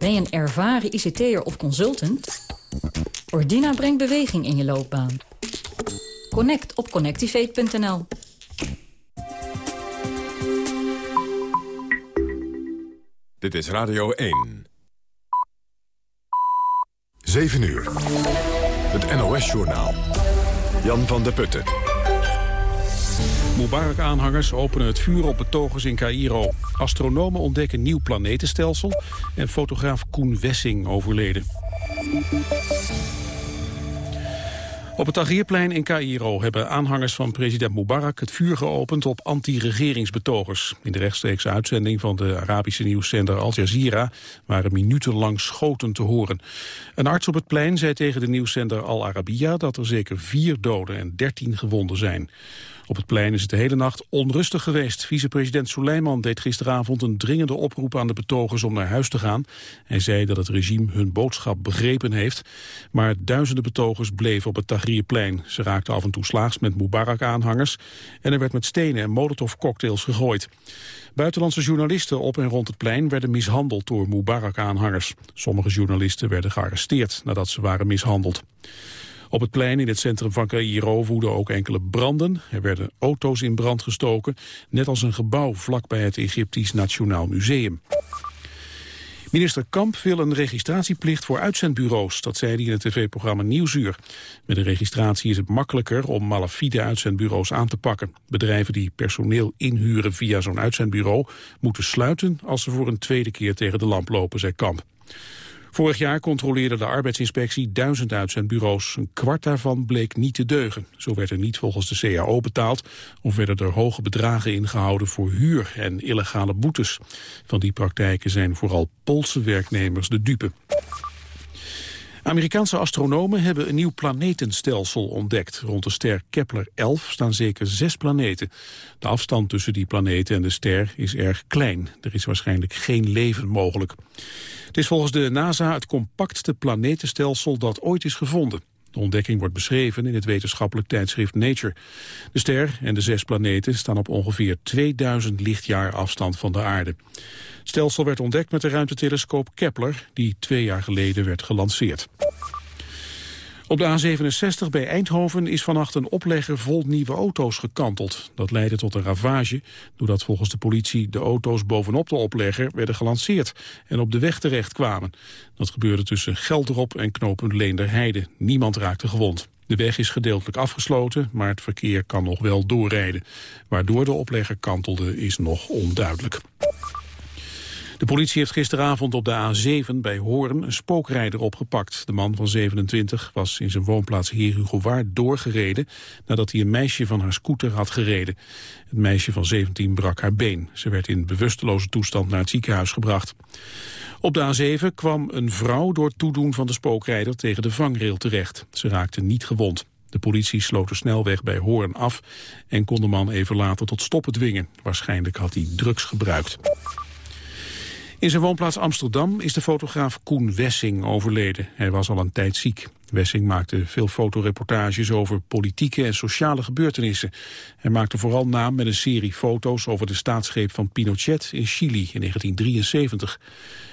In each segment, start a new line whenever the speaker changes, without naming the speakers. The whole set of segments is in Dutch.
Ben je een ervaren ICT'er of consultant? Ordina brengt beweging in je loopbaan. Connect op connectivate.nl.
Dit is Radio 1. 7 uur. Het NOS-journaal. Jan van der Putten.
Mubarak-aanhangers openen het vuur op betogers in Cairo. Astronomen ontdekken nieuw planetenstelsel... en fotograaf Koen Wessing overleden. Op het Tahrirplein in Cairo hebben aanhangers van president Mubarak het vuur geopend op anti-regeringsbetogers. In de rechtstreekse uitzending van de Arabische nieuwszender Al Jazeera waren minutenlang schoten te horen. Een arts op het plein zei tegen de nieuwszender Al Arabiya dat er zeker vier doden en dertien gewonden zijn. Op het plein is het de hele nacht onrustig geweest. Vicepresident Soleiman deed gisteravond een dringende oproep aan de betogers om naar huis te gaan. Hij zei dat het regime hun boodschap begrepen heeft. Maar duizenden betogers bleven op het Tahrirplein. Ze raakten af en toe slaags met Mubarak-aanhangers. En er werd met stenen en molotovcocktails gegooid. Buitenlandse journalisten op en rond het plein werden mishandeld door Mubarak-aanhangers. Sommige journalisten werden gearresteerd nadat ze waren mishandeld. Op het plein in het centrum van Cairo woeden ook enkele branden. Er werden auto's in brand gestoken, net als een gebouw vlakbij het Egyptisch Nationaal Museum. Minister Kamp wil een registratieplicht voor uitzendbureaus. Dat zei hij in het tv-programma Nieuwsuur. Met een registratie is het makkelijker om malafide uitzendbureaus aan te pakken. Bedrijven die personeel inhuren via zo'n uitzendbureau... moeten sluiten als ze voor een tweede keer tegen de lamp lopen, zei Kamp. Vorig jaar controleerde de arbeidsinspectie duizend uitzendbureaus. Een kwart daarvan bleek niet te deugen. Zo werd er niet volgens de CAO betaald... of werden er hoge bedragen ingehouden voor huur en illegale boetes. Van die praktijken zijn vooral Poolse werknemers de dupe. Amerikaanse astronomen hebben een nieuw planetenstelsel ontdekt. Rond de ster Kepler-11 staan zeker zes planeten. De afstand tussen die planeten en de ster is erg klein. Er is waarschijnlijk geen leven mogelijk. Het is volgens de NASA het compactste planetenstelsel dat ooit is gevonden. De ontdekking wordt beschreven in het wetenschappelijk tijdschrift Nature. De ster en de zes planeten staan op ongeveer 2000 lichtjaar afstand van de aarde. Het stelsel werd ontdekt met de ruimtetelescoop Kepler, die twee jaar geleden werd gelanceerd. Op de A67 bij Eindhoven is vannacht een oplegger vol nieuwe auto's gekanteld. Dat leidde tot een ravage, doordat volgens de politie de auto's bovenop de oplegger werden gelanceerd en op de weg terecht kwamen. Dat gebeurde tussen Gelderop en knooppunt Leenderheide. Niemand raakte gewond. De weg is gedeeltelijk afgesloten, maar het verkeer kan nog wel doorrijden. Waardoor de oplegger kantelde is nog onduidelijk. De politie heeft gisteravond op de A7 bij Hoorn een spookrijder opgepakt. De man van 27 was in zijn woonplaats Heerhugowaard doorgereden... nadat hij een meisje van haar scooter had gereden. Het meisje van 17 brak haar been. Ze werd in bewusteloze toestand naar het ziekenhuis gebracht. Op de A7 kwam een vrouw door toedoen van de spookrijder tegen de vangrail terecht. Ze raakte niet gewond. De politie sloot de snelweg bij Hoorn af en kon de man even later tot stoppen dwingen. Waarschijnlijk had hij drugs gebruikt. In zijn woonplaats Amsterdam is de fotograaf Koen Wessing overleden. Hij was al een tijd ziek. Wessing maakte veel fotoreportages over politieke en sociale gebeurtenissen. Hij maakte vooral naam met een serie foto's over de staatsgreep van Pinochet in Chili in 1973.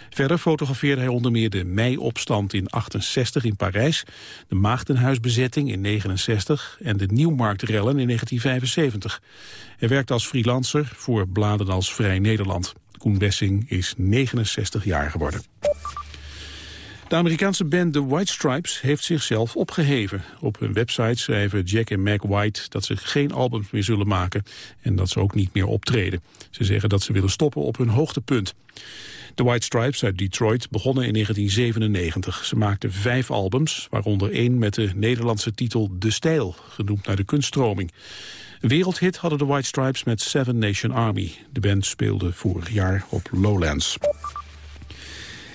Verder fotografeerde hij onder meer de meiopstand in 68 in Parijs, de Maagdenhuisbezetting in 69 en de Nieuwmarktrellen in 1975. Hij werkte als freelancer voor bladen als Vrij Nederland. Koen Wessing is 69 jaar geworden. De Amerikaanse band The White Stripes heeft zichzelf opgeheven. Op hun website schrijven Jack en Mac White dat ze geen albums meer zullen maken... en dat ze ook niet meer optreden. Ze zeggen dat ze willen stoppen op hun hoogtepunt. De White Stripes uit Detroit begonnen in 1997. Ze maakten vijf albums, waaronder één met de Nederlandse titel De Stijl... genoemd naar de kunststroming. Wereldhit hadden de White Stripes met Seven Nation Army. De band speelde vorig jaar op Lowlands.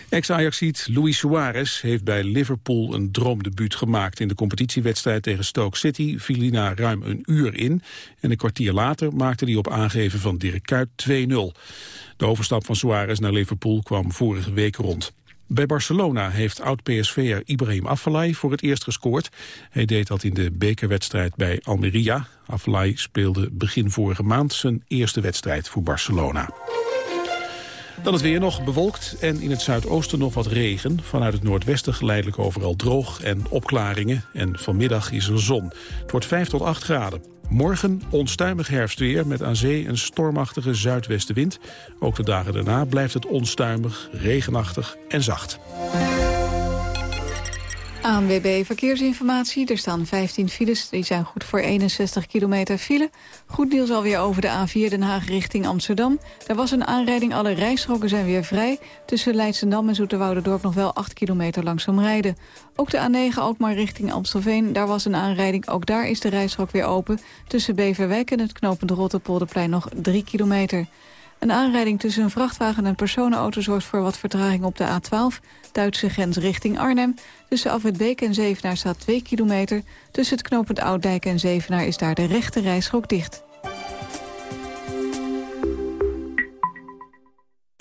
Ex-Ajaxiet Luis Suarez heeft bij Liverpool een droomdebuut gemaakt. In de competitiewedstrijd tegen Stoke City viel hij na ruim een uur in... en een kwartier later maakte hij op aangeven van Dirk Kuyt 2-0. De overstap van Suarez naar Liverpool kwam vorige week rond. Bij Barcelona heeft oud-PSV'er Ibrahim Afellay voor het eerst gescoord. Hij deed dat in de bekerwedstrijd bij Almeria. Afellay speelde begin vorige maand zijn eerste wedstrijd voor Barcelona. Dan het weer nog bewolkt en in het zuidoosten nog wat regen. Vanuit het noordwesten geleidelijk overal droog en opklaringen. En vanmiddag is er zon. Het wordt 5 tot 8 graden. Morgen onstuimig herfstweer met aan zee een stormachtige zuidwestenwind. Ook de dagen daarna blijft het onstuimig, regenachtig en zacht.
ANWB Verkeersinformatie. Er staan 15 files, die zijn goed voor 61 kilometer file. Goed nieuws alweer over de A4 Den Haag richting Amsterdam. Er was een aanrijding, alle rijstroken zijn weer vrij. Tussen Leidsendam en Zoeterwouderdorp nog wel 8 kilometer langzaam rijden. Ook de A9 Alkmaar richting Amstelveen, daar was een aanrijding. Ook daar is de rijstrook weer open. Tussen Beverwijk en het knooppunt Rotterpolderplein nog 3 kilometer. Een aanrijding tussen een vrachtwagen en personenauto zorgt voor wat vertraging op de A12. Duitse grens richting Arnhem. Tussen Afwitbeek en Zevenaar staat 2 kilometer. Tussen het knooppunt Ouddijk en Zevenaar is daar de rechte rijstrook dicht.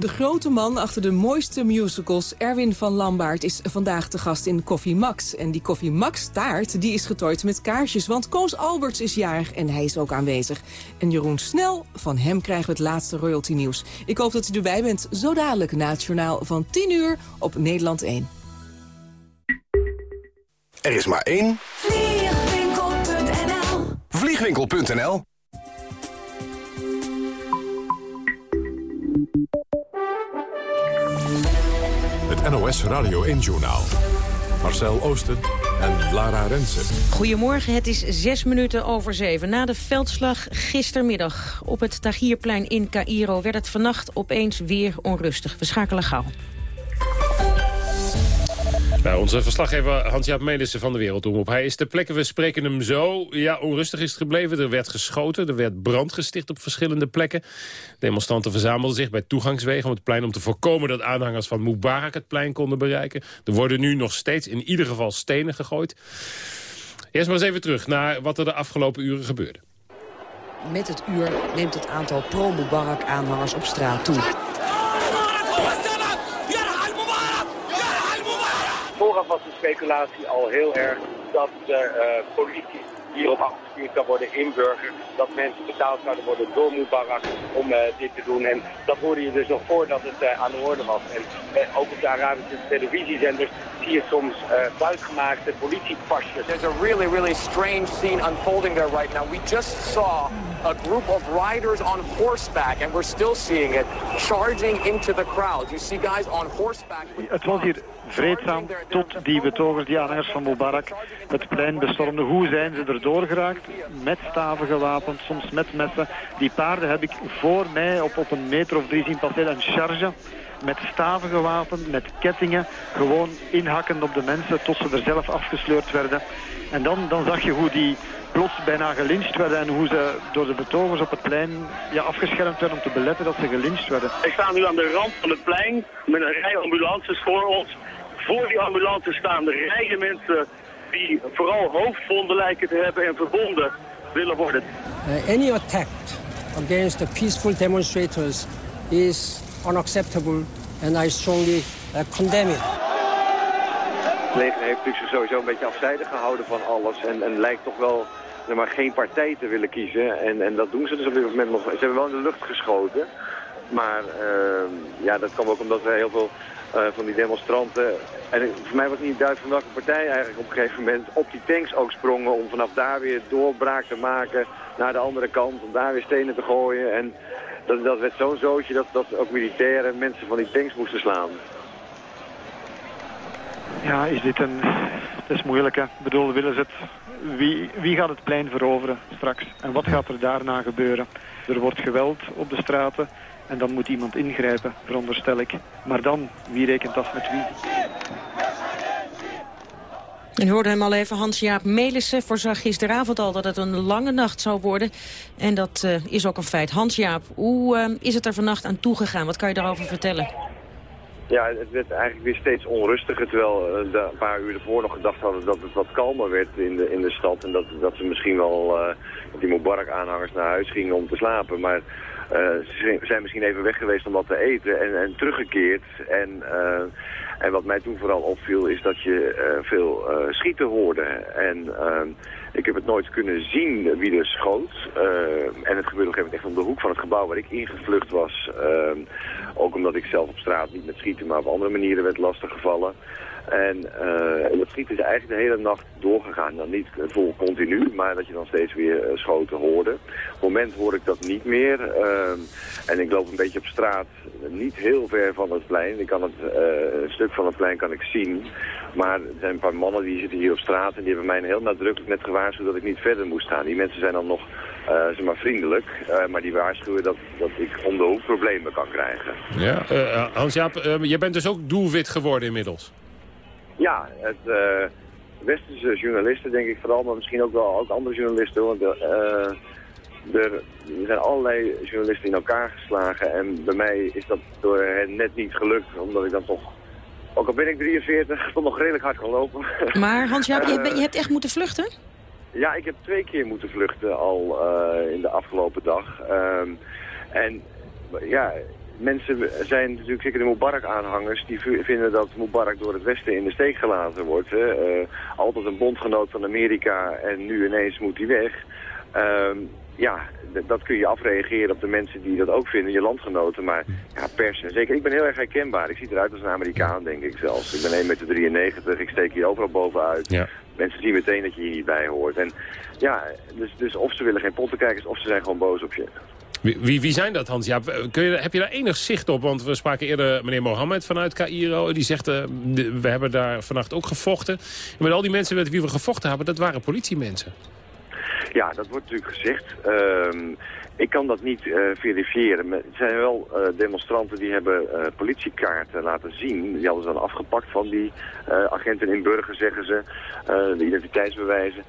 De grote man achter de mooiste musicals, Erwin van Lambaard... is vandaag te gast in Koffie Max. En die Koffie Max taart die is getooid met kaarsjes... want Koos Alberts is jarig en hij is ook aanwezig. En Jeroen Snel, van hem krijgen we het laatste royalty nieuws. Ik hoop dat u erbij bent, zo dadelijk na het journaal van 10 uur op Nederland 1.
Er is maar één...
Vliegwinkel.nl
Vliegwinkel.nl
NOS Radio 1-journaal. Marcel Oosten en Lara Rensen.
Goedemorgen, het is zes minuten over zeven. Na de veldslag gistermiddag op het Tahrirplein in Cairo... werd het vannacht opeens weer onrustig. We schakelen gauw.
Nou, onze verslaggever Hans-Jaap Melissen van de Wereldomroep. Hij is ter plekke, we spreken hem zo. Ja, onrustig is het gebleven. Er werd geschoten, er werd brand gesticht op verschillende plekken. Demonstranten verzamelden zich bij toegangswegen om het plein... om te voorkomen dat aanhangers van Mubarak het plein konden bereiken. Er worden nu nog steeds in ieder geval stenen gegooid. Eerst maar eens even terug naar wat er de afgelopen uren gebeurde.
Met het uur neemt het aantal pro-Mubarak-aanhangers op straat toe.
Vooraf was de speculatie al heel erg dat de uh, politie hierop afgestuurd zou worden in burger. Dat mensen betaald zouden worden door Mubarak om uh, dit te doen. En dat hoorde je dus nog voordat het uh, aan de orde was. En ook op de Arabische televisiezenders zie je soms buitgemaakte politiepasjes.
There's a really, really strange scene unfolding there right now. We just saw a group of riders on horseback, and we're still seeing it, charging into the crowd. You see guys on horseback.
Het was hier vreedzaam tot die betogers, die aanhangers van Mubarak, het plein bestormden. Hoe zijn ze erdoor geraakt? Met staven gewapend, soms met messen. Die paarden heb ik voor mij op, op een meter of drie zien passeren. Een charge met staven gewapend, met kettingen. Gewoon inhakkend op de mensen tot ze er zelf afgesleurd werden. En dan, dan zag je hoe die plots bijna gelyncht werden en hoe ze door de betogers op het plein ja, afgeschermd werden om te beletten dat ze gelyncht werden.
Ik sta nu aan de rand van het plein met een rij ambulances voor ons. Voor die ambulances staan de rijen mensen die vooral hoofdwonden lijken te hebben en verbonden willen worden.
Uh, any attack against the peaceful demonstrators is unacceptable and I strongly uh, condemn it.
Het leger heeft natuurlijk sowieso een beetje afzijdig gehouden van alles en, en lijkt toch wel maar geen partij te willen kiezen. En, en dat doen ze dus op dit moment nog. Ze hebben wel in de lucht geschoten. Maar uh, ja, dat kwam ook omdat we heel veel uh, van die demonstranten... En voor mij was het niet duidelijk van welke partij eigenlijk op een gegeven moment op die tanks ook sprongen... om vanaf daar weer doorbraak te maken naar de andere kant, om daar weer stenen te gooien. En dat, dat werd zo'n zootje dat, dat ook militairen mensen van die tanks moesten slaan.
Ja, is dit een... Het is moeilijk, hè. Ik bedoel, willen ze het... Wie, wie gaat het plein veroveren straks? En wat gaat er daarna gebeuren? Er wordt geweld op de straten. En dan moet iemand ingrijpen, veronderstel ik. Maar dan, wie rekent af met wie?
En hoorde hem al even, Hans-Jaap Melissen voorzag gisteravond al dat het een lange nacht zou worden. En dat uh, is ook een feit. Hans-Jaap, hoe uh, is het er vannacht aan toegegaan? Wat kan je daarover vertellen?
Ja, het werd eigenlijk weer steeds onrustiger, terwijl uh, de, een paar uur ervoor nog gedacht hadden dat het wat kalmer werd in de, in de stad. En dat, dat ze misschien wel, uh, die Mubarak-aanhangers naar huis gingen om te slapen. Maar uh, ze zijn misschien even weg geweest om wat te eten en, en teruggekeerd. En, en wat mij toen vooral opviel is dat je veel schieten hoorde. En ik heb het nooit kunnen zien wie er schoot. en het gebeurde op een gegeven moment echt om de hoek van het gebouw waar ik ingevlucht was. Ook omdat ik zelf op straat niet met schieten, maar op andere manieren werd lastiggevallen. En uh, dat schieten is eigenlijk de hele nacht doorgegaan. Dan niet vol continu, maar dat je dan steeds weer uh, schoten hoorde. Op het moment hoor ik dat niet meer. Uh, en ik loop een beetje op straat, niet heel ver van het plein. Ik kan het, een stuk van het plein kan ik zien. Maar er zijn een paar mannen die zitten hier op straat en die hebben mij heel nadrukkelijk net gewaarschuwd dat ik niet verder moest gaan. Die mensen zijn dan nog zeg maar vriendelijk, maar die waarschuwen dat, dat ik om de hoek problemen kan krijgen.
Ja, Hans-Jaap, jij bent dus ook doelwit geworden inmiddels?
Ja, het westerse journalisten denk ik vooral, maar misschien ook wel ook andere journalisten. Want er, er zijn allerlei journalisten in elkaar geslagen en bij mij is dat door hen net niet gelukt, omdat ik dan toch ook al ben ik 43, toch nog redelijk hard kan lopen.
Maar Hans-Jaap, je, je, hebt echt moeten vluchten?
Ja, ik heb twee keer moeten vluchten al uh, in de afgelopen dag. Um, en ja, mensen zijn natuurlijk, zeker de Mubarak-aanhangers, die vinden dat Mubarak door het Westen in de steek gelaten wordt. Hè. Uh, altijd een bondgenoot van Amerika en nu ineens moet hij weg. Um, ja, dat kun je afreageren op de mensen die dat ook vinden, je landgenoten. Maar ja, pers en zeker, ik ben heel erg herkenbaar. Ik zie eruit als een Amerikaan, denk ik zelfs. Ik ben 1,93 meter, ik steek hier overal bovenuit. Ja. Mensen zien meteen dat je hier niet bij hoort. En ja, dus, dus of ze willen geen pottenkijkers of ze zijn gewoon boos op je.
Wie, wie, zijn dat, Hans? Ja, kun je, heb je daar enig zicht op? Want we spraken eerder meneer Mohammed vanuit Cairo. Die zegt, uh, we hebben daar vannacht ook gevochten. En met al die mensen met wie we gevochten hebben, dat waren politiemensen.
Ja, dat wordt natuurlijk gezegd. Uh, ik kan dat niet uh, verifiëren. Het zijn wel uh, demonstranten die hebben politiekaarten laten zien. Die hadden ze dan afgepakt van die agenten in burger, zeggen ze. de identiteitsbewijzen.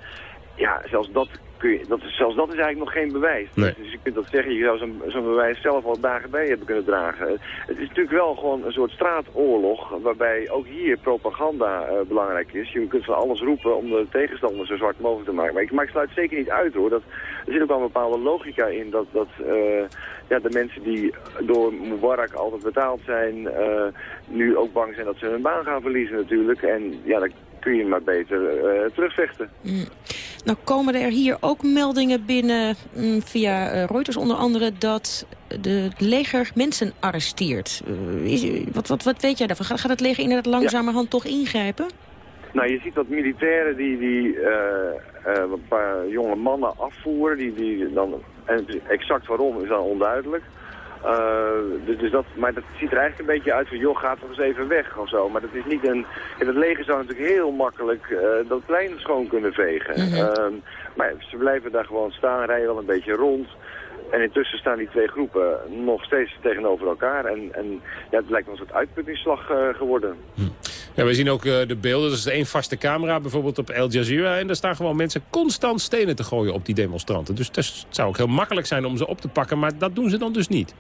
Ja, zelfs dat kun je, dat is, zelfs dat is eigenlijk nog geen bewijs.
Nee.
Dus je kunt dat zeggen, je zou zo'n zo bewijs zelf al dagen bij hebben kunnen dragen. Het is natuurlijk wel gewoon een soort straatoorlog, waarbij ook hier propaganda uh, belangrijk is. Je kunt van alles roepen om de tegenstander zo zwart mogelijk te maken. Maar ik, maar ik sluit zeker niet uit hoor. Dat, er zit ook wel een bepaalde logica in dat, dat uh, ja, de mensen die door Mubarak altijd betaald zijn, uh, nu ook bang zijn dat ze hun baan gaan verliezen natuurlijk. En ja, dan kun je maar beter terugvechten.
Mm. Nou komen er hier ook meldingen binnen mm, via uh, Reuters onder andere... dat de leger mensen arresteert. Is, wat, wat, wat weet jij daarvan? Gaat, gaat het leger inderdaad langzamerhand ja. toch ingrijpen?
Nou, je ziet dat militairen die, die uh, een paar jonge mannen afvoeren... Die, die dan, en exact waarom is dan onduidelijk... Uh, dus, dus dat, maar dat ziet er eigenlijk een beetje uit van, joh, ga toch eens even weg of zo. Maar dat is niet een... Het leger zou natuurlijk heel makkelijk uh, dat plein schoon kunnen vegen. Mm -hmm. uh, maar ze blijven daar gewoon staan, rijden wel een beetje rond. En intussen staan die twee groepen nog steeds tegenover elkaar. En, en ja, het lijkt wel een soort uitputtingsslag uh, geworden.
Hm. Ja, we zien ook uh, de beelden. Er is één vaste camera, bijvoorbeeld op Al Jazeera. En daar staan gewoon mensen constant stenen te gooien op die demonstranten. Dus het zou ook heel makkelijk zijn om ze op te pakken. Maar dat doen ze dan dus niet.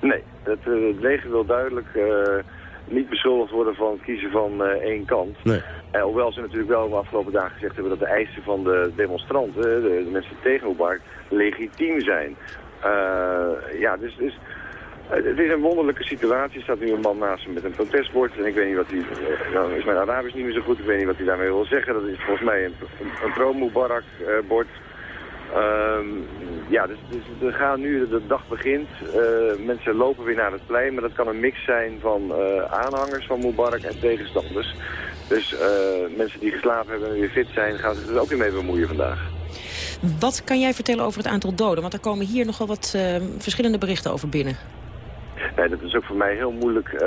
Nee, het, uh, het leger wil duidelijk uh, niet beschuldigd worden van het kiezen van uh, één kant.
Nee.
Hoewel ze natuurlijk wel de afgelopen dagen gezegd hebben dat de eisen van de demonstranten, de, de mensen tegen Mubarak, legitiem zijn. ja, dus, dus het is een wonderlijke situatie. Er staat nu een man naast me met een protestbord. En ik weet niet wat hij... Nou is mijn Arabisch niet meer zo goed. Ik weet niet wat hij daarmee wil zeggen. Dat is volgens mij een, een, pro-Mubarak-bord. Um, ja, dus, dus we gaan nu, de dag begint, mensen lopen weer naar het plein, maar dat kan een mix zijn van aanhangers van Mubarak en tegenstanders. Dus mensen die geslapen hebben en weer fit zijn, gaan zich er ook weer mee bemoeien vandaag.
Wat kan jij vertellen over het aantal doden? Want er komen hier nogal wat verschillende berichten over binnen.
Nee, dat is ook voor mij heel moeilijk uh,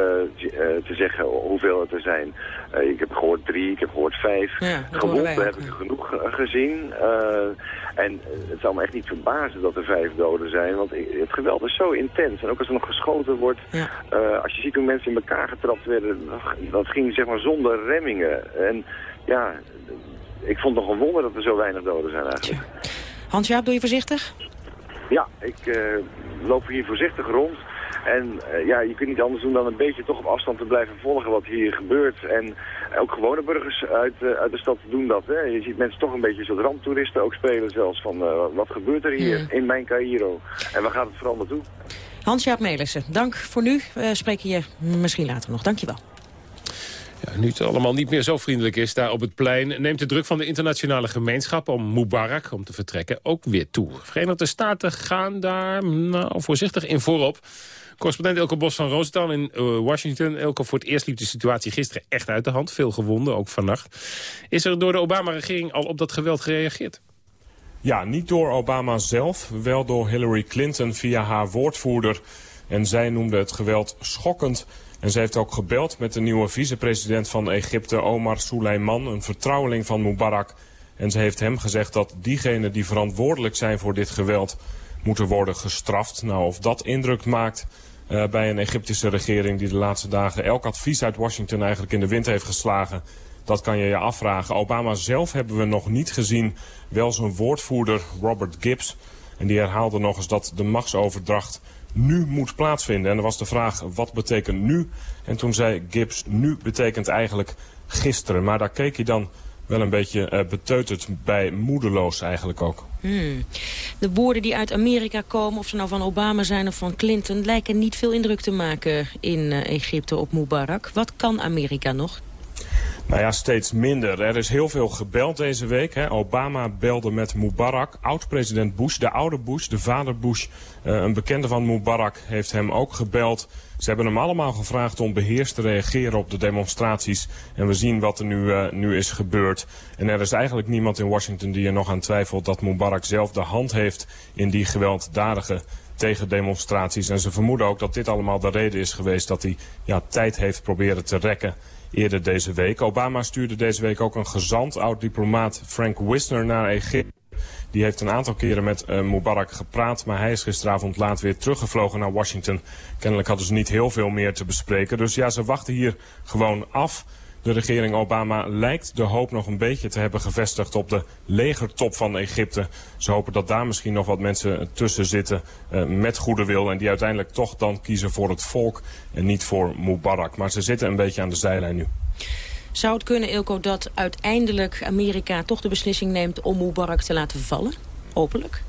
te zeggen hoeveel het er zijn. Uh, ik heb gehoord drie, ik heb gehoord vijf.
Ja,
Gewonden heb ik genoeg gezien. En het zal me echt niet verbazen dat er vijf doden zijn. Want het geweld is zo intens. En ook als er nog geschoten wordt.
Ja.
als je ziet hoe mensen in elkaar getrapt werden. Dat ging zeg maar zonder remmingen. En ja, ik vond het nog een wonder dat er zo weinig doden zijn eigenlijk.
Hans-Jaap, doe je voorzichtig?
Ja, ik loop hier voorzichtig rond. En eh, ja, je kunt niet anders doen dan een beetje toch op afstand te blijven volgen wat hier gebeurt. En ook gewone burgers uit, uh, uit de stad doen dat. Hè. Je ziet mensen toch een beetje soort ramptoeristen ook spelen zelfs. Van wat gebeurt er hier in mijn Cairo? En waar gaat het vooral naartoe?
Hans-Jaap Melissen, dank voor nu. We spreken je misschien later nog. Dank je wel.
Ja, nu het allemaal niet meer zo vriendelijk is daar op het plein... neemt de druk van de internationale gemeenschap om Mubarak om te vertrekken ook weer toe. Verenigde Staten gaan daar nou, voorzichtig in voorop. Correspondent Elke Bos van Roosetown in uh, Washington. Elke, voor het eerst liep de situatie gisteren echt uit de hand. Veel gewonden, ook vannacht. Is er door de Obama-regering al op dat geweld gereageerd?
Ja, niet door Obama zelf, wel door Hillary Clinton via haar woordvoerder. En zij noemde het geweld schokkend en ze heeft ook gebeld met de nieuwe vicepresident van Egypte, Omar Suleiman, een vertrouweling van Mubarak. En ze heeft hem gezegd dat diegenen die verantwoordelijk zijn voor dit geweld moeten worden gestraft. Nou, of dat indruk maakt uh, bij een Egyptische regering die de laatste dagen elk advies uit Washington eigenlijk in de wind heeft geslagen. Dat kan je je afvragen. Obama zelf hebben we nog niet gezien. Wel zijn woordvoerder Robert Gibbs. En die herhaalde nog eens dat de machtsoverdracht nu moet plaatsvinden. En er was de vraag, wat betekent nu? En toen zei Gibbs, nu betekent eigenlijk gisteren. Maar daar keek hij dan wel een beetje uh, beteuterd bij, moedeloos eigenlijk ook.
Hmm. De woorden die uit Amerika komen, of ze nou van Obama zijn of van Clinton... lijken niet veel indruk te maken in uh, Egypte op Mubarak. Wat kan Amerika nog?
Nou ja, steeds minder. Er is heel veel gebeld deze week. Hè. Obama belde met Mubarak, oud-president Bush, de oude Bush, de vader Bush. Uh, een bekende van Mubarak heeft hem ook gebeld. Ze hebben hem allemaal gevraagd om beheerst te reageren op de demonstraties. En we zien wat er nu, uh, nu is gebeurd. En er is eigenlijk niemand in Washington die er nog aan twijfelt dat Mubarak zelf de hand heeft in die gewelddadige tegendemonstraties. En ze vermoeden ook dat dit allemaal de reden is geweest dat hij ja, tijd heeft proberen te rekken eerder deze week. Obama stuurde deze week ook een gezant, oud-diplomaat Frank Wisner, naar Egypte. Die heeft een aantal keren met uh, Mubarak gepraat, maar hij is gisteravond laat weer teruggevlogen naar Washington. Kennelijk hadden ze niet heel veel meer te bespreken. Dus ja, ze wachten hier gewoon af. De regering Obama lijkt de hoop nog een beetje te hebben gevestigd op de legertop van Egypte. Ze hopen dat daar misschien nog wat mensen tussen zitten uh, met goede wil. En die uiteindelijk toch dan kiezen voor het volk en niet voor Mubarak. Maar ze zitten een beetje aan de zijlijn nu.
Zou het kunnen, Ilko, dat uiteindelijk Amerika toch de beslissing neemt om Mubarak te laten vallen? Openlijk?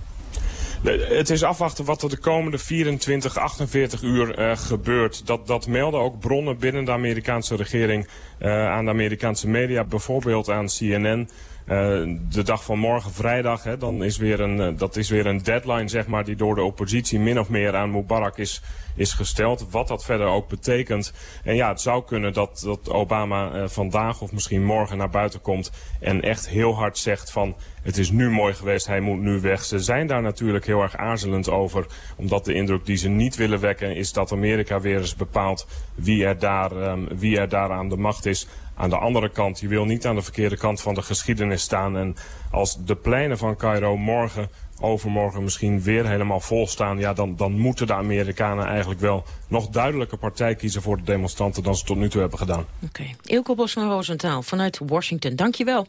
Het is afwachten wat er de komende 24, 48 uur uh, gebeurt. Dat, dat melden ook bronnen binnen de Amerikaanse regering uh, aan de Amerikaanse media. Bijvoorbeeld aan CNN. Uh, de dag van morgen, vrijdag, hè, dan is weer een, uh, dat is weer een deadline zeg maar, die door de oppositie min of meer aan Mubarak is, is gesteld. Wat dat verder ook betekent. En ja, het zou kunnen dat, dat Obama uh, vandaag of misschien morgen naar buiten komt en echt heel hard zegt van het is nu mooi geweest, hij moet nu weg. Ze zijn daar natuurlijk heel erg aarzelend over. Omdat de indruk die ze niet willen wekken is dat Amerika weer eens bepaalt wie er daar, um, wie er daar aan de macht is. Aan de andere kant, je wil niet aan de verkeerde kant van de geschiedenis staan. En als de pleinen van Cairo morgen, overmorgen misschien weer helemaal vol staan... Ja, dan, dan moeten de Amerikanen eigenlijk wel nog duidelijke partij kiezen voor de demonstranten... dan ze tot nu toe hebben gedaan.
Oké. Okay. Ilko Bos van Roosentaal vanuit Washington. Dank je wel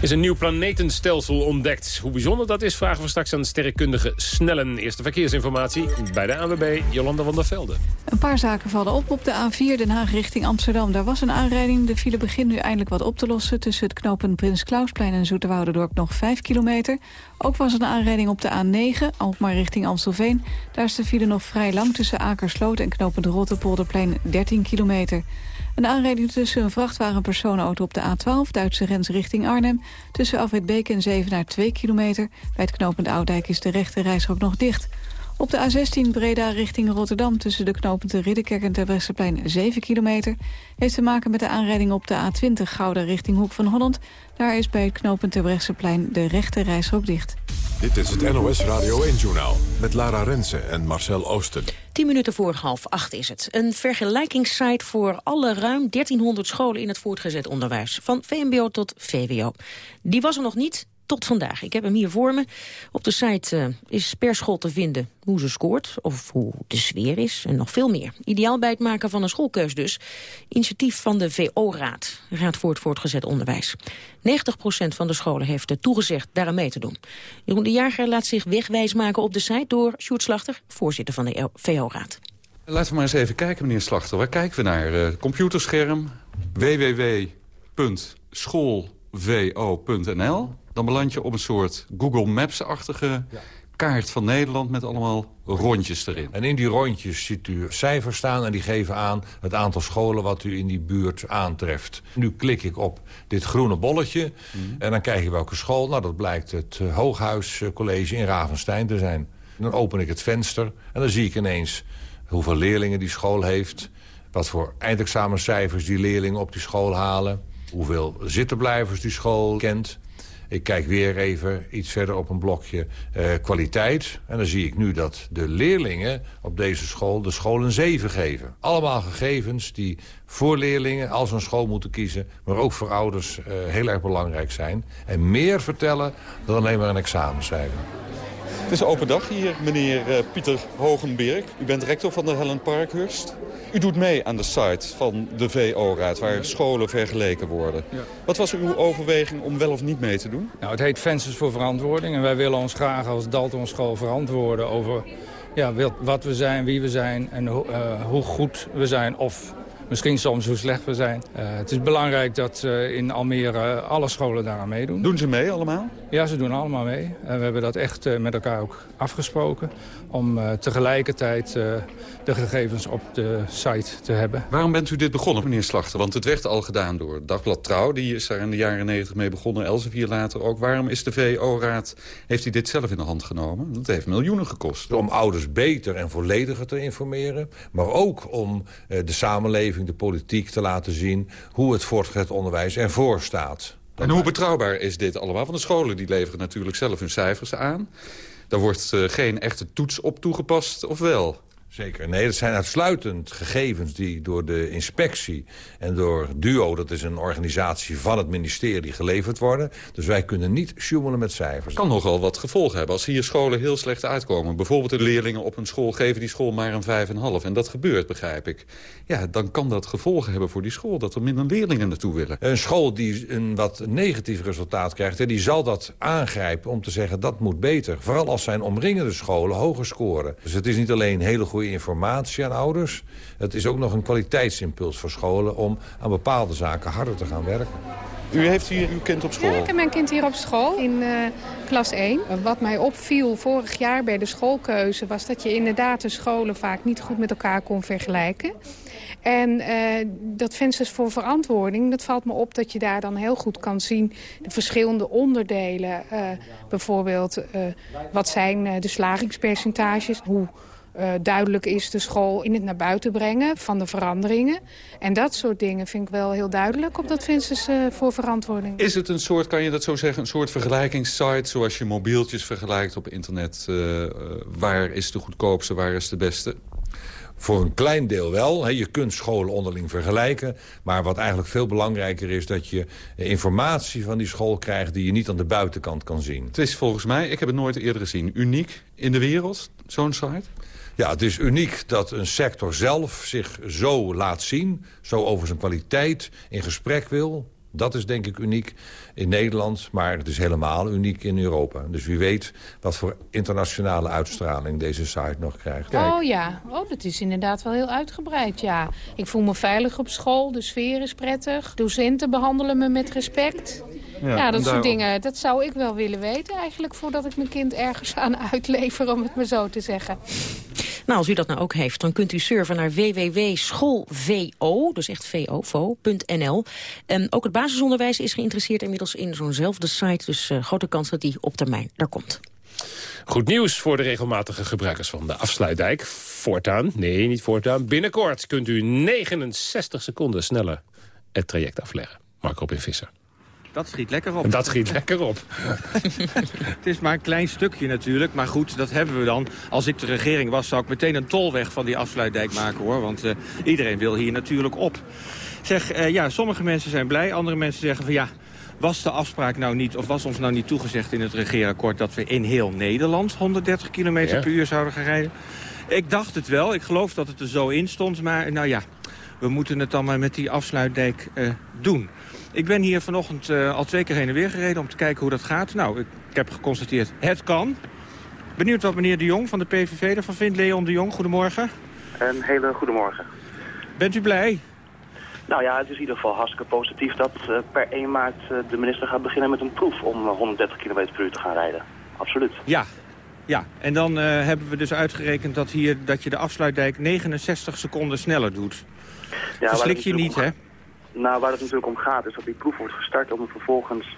is een nieuw planetenstelsel ontdekt. Hoe bijzonder dat is, vragen we straks aan sterrenkundige Snellen. Eerste verkeersinformatie bij de ANWB, Jolanda van der Velde.
Een paar zaken vallen op op de A4 Den Haag richting Amsterdam. Daar was een aanrijding. De file begint nu eindelijk wat op te lossen. Tussen het knooppunt Prins Klausplein en Zoeterwouderdorp nog 5 kilometer. Ook was een aanrijding op de A9, Alkmaar richting Amstelveen. Daar is de file nog vrij lang tussen Akersloot en knooppunt Rotterpolderplein 13 kilometer. Een aanrijding tussen een vrachtwagen en op de A12... Duitse grens richting Arnhem. Tussen Afwitbeek en Zevenaar 2 kilometer. Bij het knooppunt Oudijk is de rechte reisrook nog dicht. Op de A16 Breda richting Rotterdam tussen de knooppunten Ridderkerk en Terbrechtseplein 7 kilometer. Heeft te maken met de aanrijding op de A20 Gouda richting Hoek van Holland. Daar is bij het knooppunt Terbrechtseplein de rechte reisrook dicht.
Dit is het NOS Radio 1-journaal met Lara Rensen en Marcel Oosten.
10 minuten voor half acht is het. Een vergelijkingssite voor alle ruim 1300 scholen in het voortgezet onderwijs. Van VMBO tot VWO. Die was er nog niet tot vandaag. Ik heb hem hier voor me. Op de site uh, is per school te vinden hoe ze scoort... of hoe de sfeer is en nog veel meer. Ideaal bij het maken van een schoolkeus dus. Initiatief van de VO-raad, Raad voor het Voortgezet Onderwijs. 90% van de scholen heeft toegezegd daaraan mee te doen. Jeroen de Jager laat zich wegwijs maken op de site... door Sjoerd Slachter, voorzitter van de VO-raad.
Laten we maar eens even kijken, meneer Slachter. Waar kijken we naar? Uh, computerscherm, www.schoolvo.nl. Dan beland je op een soort Google Maps-achtige kaart van Nederland... met allemaal rondjes erin.
En in die rondjes ziet u cijfers staan en die geven aan... het aantal scholen wat u in die buurt aantreft. Nu klik ik op dit groene bolletje mhm. en dan krijg je welke school. Nou, dat blijkt het uh, Hooghuiscollege in Ravenstein te zijn. dan open ik het venster en dan zie ik ineens hoeveel leerlingen die school heeft... wat voor eindexamencijfers die leerlingen op die school halen... hoeveel zittenblijvers die school kent... Ik kijk weer even iets verder op een blokje uh, kwaliteit. En dan zie ik nu dat de leerlingen op deze school de school een 7 geven. Allemaal gegevens die voor leerlingen, als een school moeten kiezen... maar ook voor ouders uh, heel erg belangrijk zijn. En meer vertellen dan alleen maar een examencijfer.
Het is een open dag hier, meneer uh, Pieter Hogenberg. U bent rector van de Helen Parkhurst. U doet mee aan de site van de VO-raad, waar scholen vergeleken worden. Ja. Wat was uw overweging om wel of niet mee te doen?
Nou, het heet Vensters voor Verantwoording. En wij willen ons graag als Dalton School verantwoorden over ja, wat we zijn, wie we zijn... en uh, hoe goed we zijn of misschien soms hoe slecht we zijn. Uh, het is belangrijk dat uh, in Almere alle scholen daaraan meedoen.
Doen ze mee allemaal?
Ja, ze doen allemaal mee. Uh, we hebben dat echt met elkaar ook afgesproken. Om uh, tegelijkertijd de gegevens op de site te hebben.
Waarom bent u dit begonnen, meneer Slachter? Want het werd al gedaan door Dagblad Trouw. Die is daar in de jaren 90 mee begonnen. Elsevier later ook. Waarom is de VO-raad, heeft hij dit zelf in de hand genomen? Dat heeft miljoenen gekost.
Om ouders beter en vollediger te informeren. Maar ook om de samenleving, de politiek te laten zien... hoe het voortgezet onderwijs ervoor staat.
En hoe betrouwbaar is dit allemaal? Want de scholen die leveren natuurlijk zelf hun cijfers aan. Daar wordt uh, geen echte toets op toegepast, of wel?
Zeker. Nee, dat zijn uitsluitend gegevens die door de inspectie en door DUO... dat is een organisatie van het ministerie, geleverd worden. Dus wij kunnen niet sjoemelen met cijfers.
kan nogal wat gevolgen hebben als hier scholen heel slecht uitkomen. Bijvoorbeeld de leerlingen op een school geven die school maar een 5,5. En dat gebeurt, begrijp ik. Ja, dan kan dat gevolgen hebben voor die school... dat er minder leerlingen naartoe willen.
Een school die een wat negatief resultaat krijgt... die zal dat aangrijpen om te zeggen dat moet beter. Vooral als zijn omringende scholen hoger scoren. Dus het is niet alleen hele goede informatie aan ouders. Het is ook nog een kwaliteitsimpuls voor scholen... om aan bepaalde zaken harder te gaan werken.
U heeft hier uw kind op school?
Ja, ik heb mijn kind hier op school in uh, klas 1. Wat mij opviel vorig jaar bij de schoolkeuze... was dat je inderdaad de scholen vaak niet goed met elkaar kon vergelijken. En uh, dat Vensters voor Verantwoording, dat valt me op dat je daar dan heel goed kan zien... de verschillende onderdelen. Uh, bijvoorbeeld, wat zijn de slagingspercentages... hoe uh, duidelijk is de school in het naar buiten brengen van de veranderingen. En dat soort dingen vind ik wel heel duidelijk op dat Vinces uh, voor verantwoording.
Is het een soort, kan je dat zo zeggen, een soort vergelijkingssite... zoals je mobieltjes vergelijkt op internet? Uh, waar is de goedkoopste, waar is de beste?
Voor een klein deel wel. Je kunt scholen onderling vergelijken. Maar wat eigenlijk veel belangrijker is... dat je informatie van die school krijgt... die je niet aan de buitenkant kan zien.
Het is volgens mij, ik heb het nooit eerder gezien... uniek in de wereld, zo'n site?
Ja, het is uniek dat een sector zelf zich zo laat zien... zo over zijn kwaliteit in gesprek wil. Dat is denk ik uniek in Nederland, maar het is helemaal uniek in Europa. Dus wie weet wat voor internationale uitstraling deze site nog krijgt.
Oh ja, oh, dat is inderdaad wel heel uitgebreid, ja. Ik voel me veilig op school, de sfeer is prettig. Docenten behandelen me met respect. Ja, ja dat soort dingen, dat zou ik wel willen weten eigenlijk... voordat ik mijn kind ergens aan uitlever, om het maar zo te zeggen.
Nou, als u dat nou ook heeft, dan kunt u surfen naar www.schoolvo, dus echt vo.nl. En ook het basisonderwijs is geïnteresseerd inmiddels in zo'nzelfde site. Dus uh, grote kans dat die op termijn er komt.
Goed nieuws voor de regelmatige gebruikers van de afsluitdijk. Voortaan, nee, niet voortaan. Binnenkort kunt u 69 seconden sneller het traject afleggen. Marco Robin Visser.
Dat schiet lekker op.
Dat schiet lekker op.
het is maar een klein stukje natuurlijk. Maar goed, dat hebben we dan. Als ik de regering was, zou ik meteen een tolweg van die afsluitdijk maken hoor. Want uh, iedereen wil hier natuurlijk op. Zeg, uh, ja, sommige mensen zijn blij. Andere mensen zeggen van ja, Was de afspraak nou niet, of was ons nou niet toegezegd in het regeerakkoord... dat we in heel Nederland 130 km per uur zouden gaan rijden? Ik dacht het wel. Ik geloof dat het er zo in stond. Maar nou ja, we moeten het dan maar met die afsluitdijk uh, doen. Ik ben hier vanochtend uh, al twee keer heen en weer gereden om te kijken hoe dat gaat. Nou, ik, ik heb geconstateerd, het kan. Benieuwd wat meneer De Jong van de PVV ervan vindt. Leon De Jong, goedemorgen.
Een hele goedemorgen.
Bent u blij?
Nou ja, het is in ieder geval hartstikke positief dat uh, per 1 maart uh, de minister gaat beginnen met een proef om 130 km per uur te gaan rijden. Absoluut.
Ja, ja. en dan uh, hebben we dus uitgerekend dat, hier, dat je de afsluitdijk 69 seconden sneller doet. Ja, Verslik je niet, hè?
Nou, waar het natuurlijk om gaat is dat die proef wordt gestart om vervolgens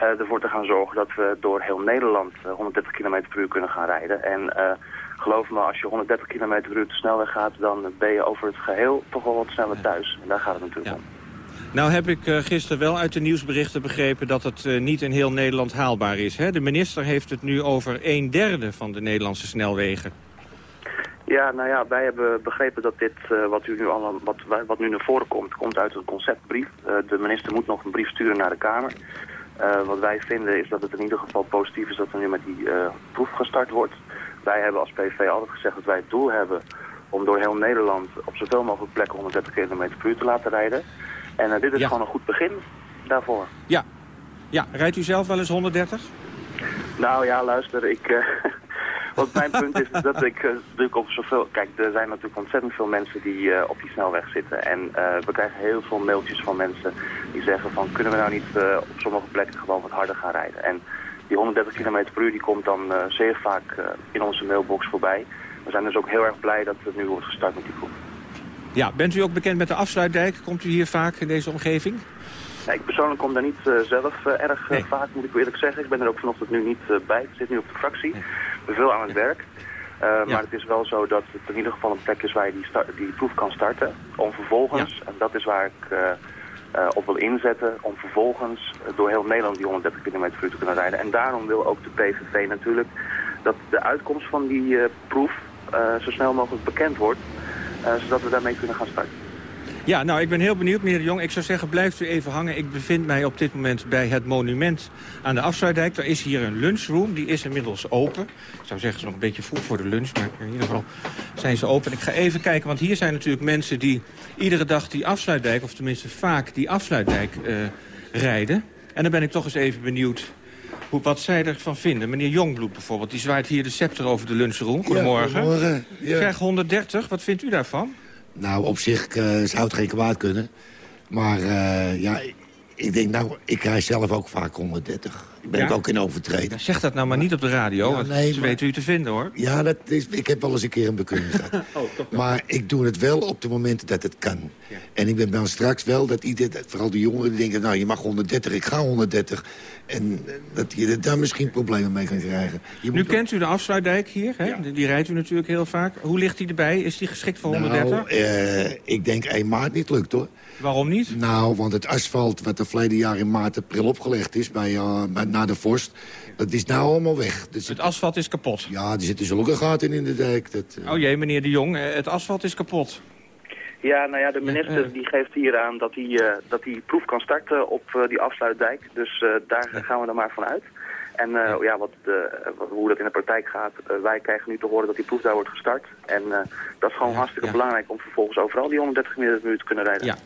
uh, ervoor te gaan zorgen dat we door heel Nederland uh, 130 km per uur kunnen gaan rijden. En uh, geloof me, als je 130 km per uur te snelweg gaat, dan ben je over het geheel toch wel wat sneller thuis. En daar gaat het natuurlijk ja. om.
Nou heb ik uh, gisteren wel uit de nieuwsberichten begrepen dat het uh, niet in heel Nederland haalbaar is. Hè? De minister heeft het nu over een derde van de Nederlandse snelwegen.
Ja, nou ja, wij hebben begrepen dat dit, uh, wat, u nu allemaal, wat, wat nu naar voren komt, komt uit een conceptbrief. de minister moet nog een brief sturen naar de Kamer. wat wij vinden is dat het in ieder geval positief is dat er nu met die proef gestart wordt. Wij hebben als PV altijd gezegd dat wij het doel hebben om door heel Nederland op zoveel mogelijk plekken 130 km per uur te laten rijden. En uh, dit is ja. gewoon een goed begin daarvoor.
Ja. ja, rijdt u zelf wel eens 130?
Nou ja, luister, ik... Wat mijn punt is, dat ik uh, natuurlijk op zoveel... Kijk, er zijn natuurlijk ontzettend veel mensen die uh, op die snelweg zitten. En we krijgen heel veel mailtjes van mensen die zeggen van... kunnen we nou niet op sommige plekken gewoon wat harder gaan rijden? En die 130 km per uur die komt dan zeer vaak in onze mailbox voorbij. We zijn dus ook heel erg blij dat het nu wordt gestart met die proef.
Ja, bent u ook bekend met de afsluitdijk? Komt u hier vaak in deze omgeving?
Nee, ik persoonlijk kom daar niet uh, zelf uh, erg uh, nee. vaak, moet ik eerlijk zeggen. Ik ben er ook vanochtend nu niet bij. Ik zit nu op de fractie. Veel aan het werk. Ja. Maar het is wel zo dat het in ieder geval een plek is waar je die, die proef kan starten. Om vervolgens, ja. en dat is waar ik op wil inzetten, om vervolgens door heel Nederland die 130 km uur te kunnen rijden. En daarom wil ook de PVV natuurlijk dat de uitkomst van die proef zo snel mogelijk bekend wordt. Zodat we daarmee kunnen gaan starten.
Ja, nou, ik ben heel benieuwd, meneer de Jong. Ik zou zeggen, blijft u even hangen. Ik bevind mij op dit moment bij het monument aan de Afsluitdijk. Er is hier een lunchroom, die is inmiddels open. Ik zou zeggen, het is nog een beetje vroeg voor de lunch, maar in ieder geval zijn ze open. Ik ga even kijken, want hier zijn natuurlijk mensen die iedere dag die Afsluitdijk... of tenminste vaak die Afsluitdijk uh, rijden. En dan ben ik toch eens even benieuwd hoe, wat zij ervan vinden. Meneer Jongbloed bijvoorbeeld, die zwaait hier de scepter over de lunchroom. Goedemorgen. Ja, goedemorgen. Ja. Zeg 130, wat vindt u daarvan?
Nou, op zich uh, zou het geen kwaad kunnen. Maar uh, ja, ik denk nou, ik rij zelf ook vaak 130. Ben ja? ik ook in overtreden.
Zeg dat nou maar niet op de radio, ja, want nee, ze maar... weten u te vinden, hoor.
Ja, dat is, ik heb wel eens een keer een bekeuring gehad. oh, maar ik doe het wel op de momenten dat het kan. Ja. En ik ben dan straks wel dat ieder, vooral de jongeren die denken... nou, je mag 130, ik ga 130. En dat je daar misschien problemen mee kan krijgen.
Je nu kent u de afsluitdijk hier, hè? Die, die rijdt u natuurlijk heel vaak. Hoe ligt die erbij? Is die geschikt voor 130?
Nou, uh, ik denk 1 maart niet lukt, hoor.
Waarom niet?
Nou, want het asfalt wat de verleden jaar in maart april opgelegd is... Bij, uh, bij, na de vorst, dat is nou allemaal weg.
Dus het asfalt is kapot?
Ja, er zitten zulke gaten in de dijk. Dat,
uh... Oh jee, meneer de Jong, het asfalt is kapot.
Ja, nou ja, de minister die geeft hier aan dat hij, uh, dat hij proef kan starten op uh, die afsluitdijk. Dus uh, daar gaan we er maar van uit. En ja. ja, wat de, wat, hoe dat in de praktijk gaat, wij krijgen nu te horen dat die proef daar wordt gestart. En dat is gewoon ja, hartstikke ja. belangrijk om vervolgens overal die 130 minuten te kunnen rijden.
Ja.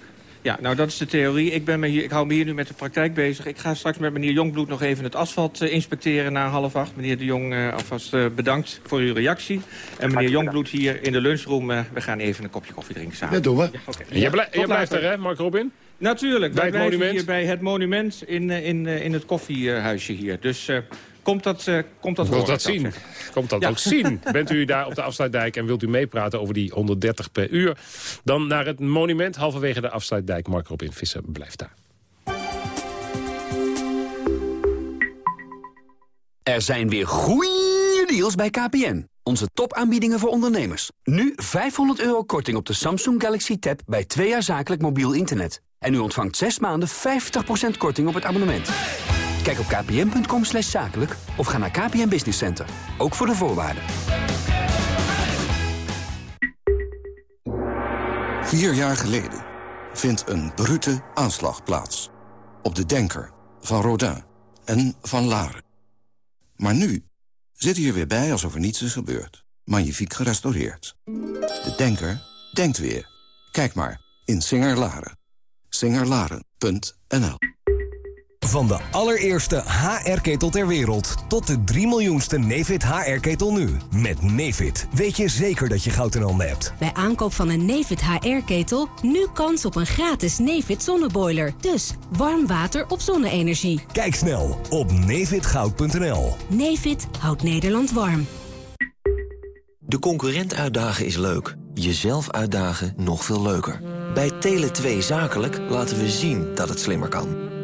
Ja, nou dat is de theorie. Ik, ben me hier, ik hou me hier nu met de praktijk bezig. Ik ga straks met meneer Jongbloed nog even het asfalt uh, inspecteren na half acht. Meneer de Jong, uh, alvast uh, bedankt voor uw reactie. En meneer Jongbloed hier in de lunchroom. we gaan even een kopje koffie drinken samen.
Dat doen we.
Ja, okay. ja, jij, blij, jij blijft er, hè, Mark Robin?
Natuurlijk. Bij wij blijven monument. hier bij het monument in, in, in het koffiehuisje hier. Dus... Komt dat, uh, komt dat,
horen, dat zien? Komt dat ja. ook zien? Bent u daar op de afsluitdijk en wilt u meepraten over die 130 per uur? Dan naar het monument halverwege de afsluitdijk. Mark Robin Visser blijft daar.
Er zijn weer goeie deals bij KPN. Onze topaanbiedingen voor ondernemers. Nu 500 euro korting op de Samsung Galaxy Tab bij twee jaar zakelijk mobiel internet. En u ontvangt 6 maanden 50% korting op het abonnement. Kijk op kpn.com slash zakelijk of ga naar KPN Business Center. Ook voor de voorwaarden.
Vier jaar geleden vindt een brute aanslag plaats. Op de Denker,
van Rodin en van Laren. Maar nu zit hij er weer bij alsof er niets is gebeurd. Magnifiek gerestaureerd. De denker denkt weer. Kijk maar in. Singerlaren.nl
Van de allereerste HR-ketel ter wereld tot de 3 miljoenste Nefit HR-ketel nu. Met Nefit weet je zeker dat je goud in handen hebt.
Bij aankoop van een Nefit HR-ketel nu kans op een gratis Nefit zonneboiler. Dus warm water op zonne-energie.
Kijk snel op nefitgoud.nl.
Nefit houdt Nederland warm.
De concurrent uitdagen is leuk. Jezelf uitdagen nog veel leuker. Bij Tele2 Zakelijk laten we zien dat het slimmer kan.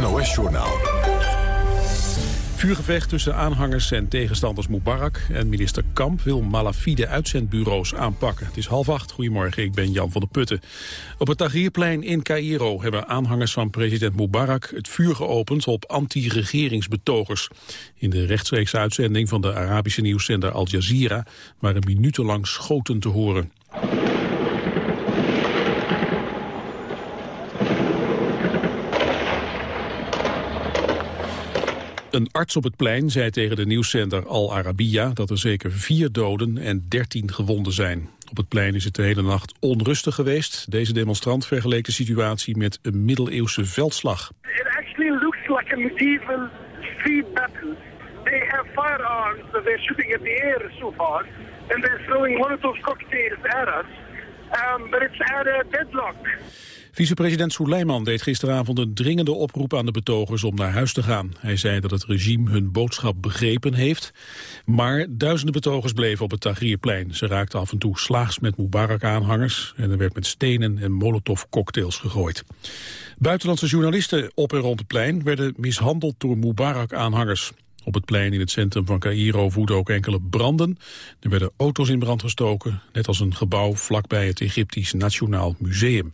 NOS-journaal.
Vuurgevecht tussen aanhangers en tegenstanders Mubarak en minister Kamp wil malafide uitzendbureaus aanpakken. Het is half acht. Goedemorgen, ik ben Jan van der Putten. Op het Tahrirplein in Cairo hebben aanhangers van president Mubarak het vuur geopend op anti-regeringsbetogers. In de rechtstreekse uitzending van de Arabische nieuwszender Al Jazeera waren minutenlang schoten te horen. Een arts op het plein zei tegen de nieuwszender Al Arabiya dat er zeker vier doden en dertien gewonden zijn. Op het plein is het de hele nacht onrustig geweest. Deze demonstrant vergeleek de situatie met een middeleeuwse veldslag.
It actually looks like a medieval street battle. They have firearms that they're shooting at the air so far. And they're throwing Molotov cocktails at us. Um, but it's at a deadlock.
Vicepresident Soleiman deed gisteravond een dringende oproep aan de betogers om naar huis te gaan. Hij zei dat het regime hun boodschap begrepen heeft. Maar duizenden betogers bleven op het Tahrirplein. Ze raakten af en toe slaags met Mubarak-aanhangers... en er werd met stenen en molotov-cocktails gegooid. Buitenlandse journalisten op en rond het plein werden mishandeld door Mubarak-aanhangers. Op het plein in het centrum van Cairo woedden ook enkele branden. Er werden auto's in brand gestoken, net als een gebouw vlakbij het Egyptisch Nationaal Museum.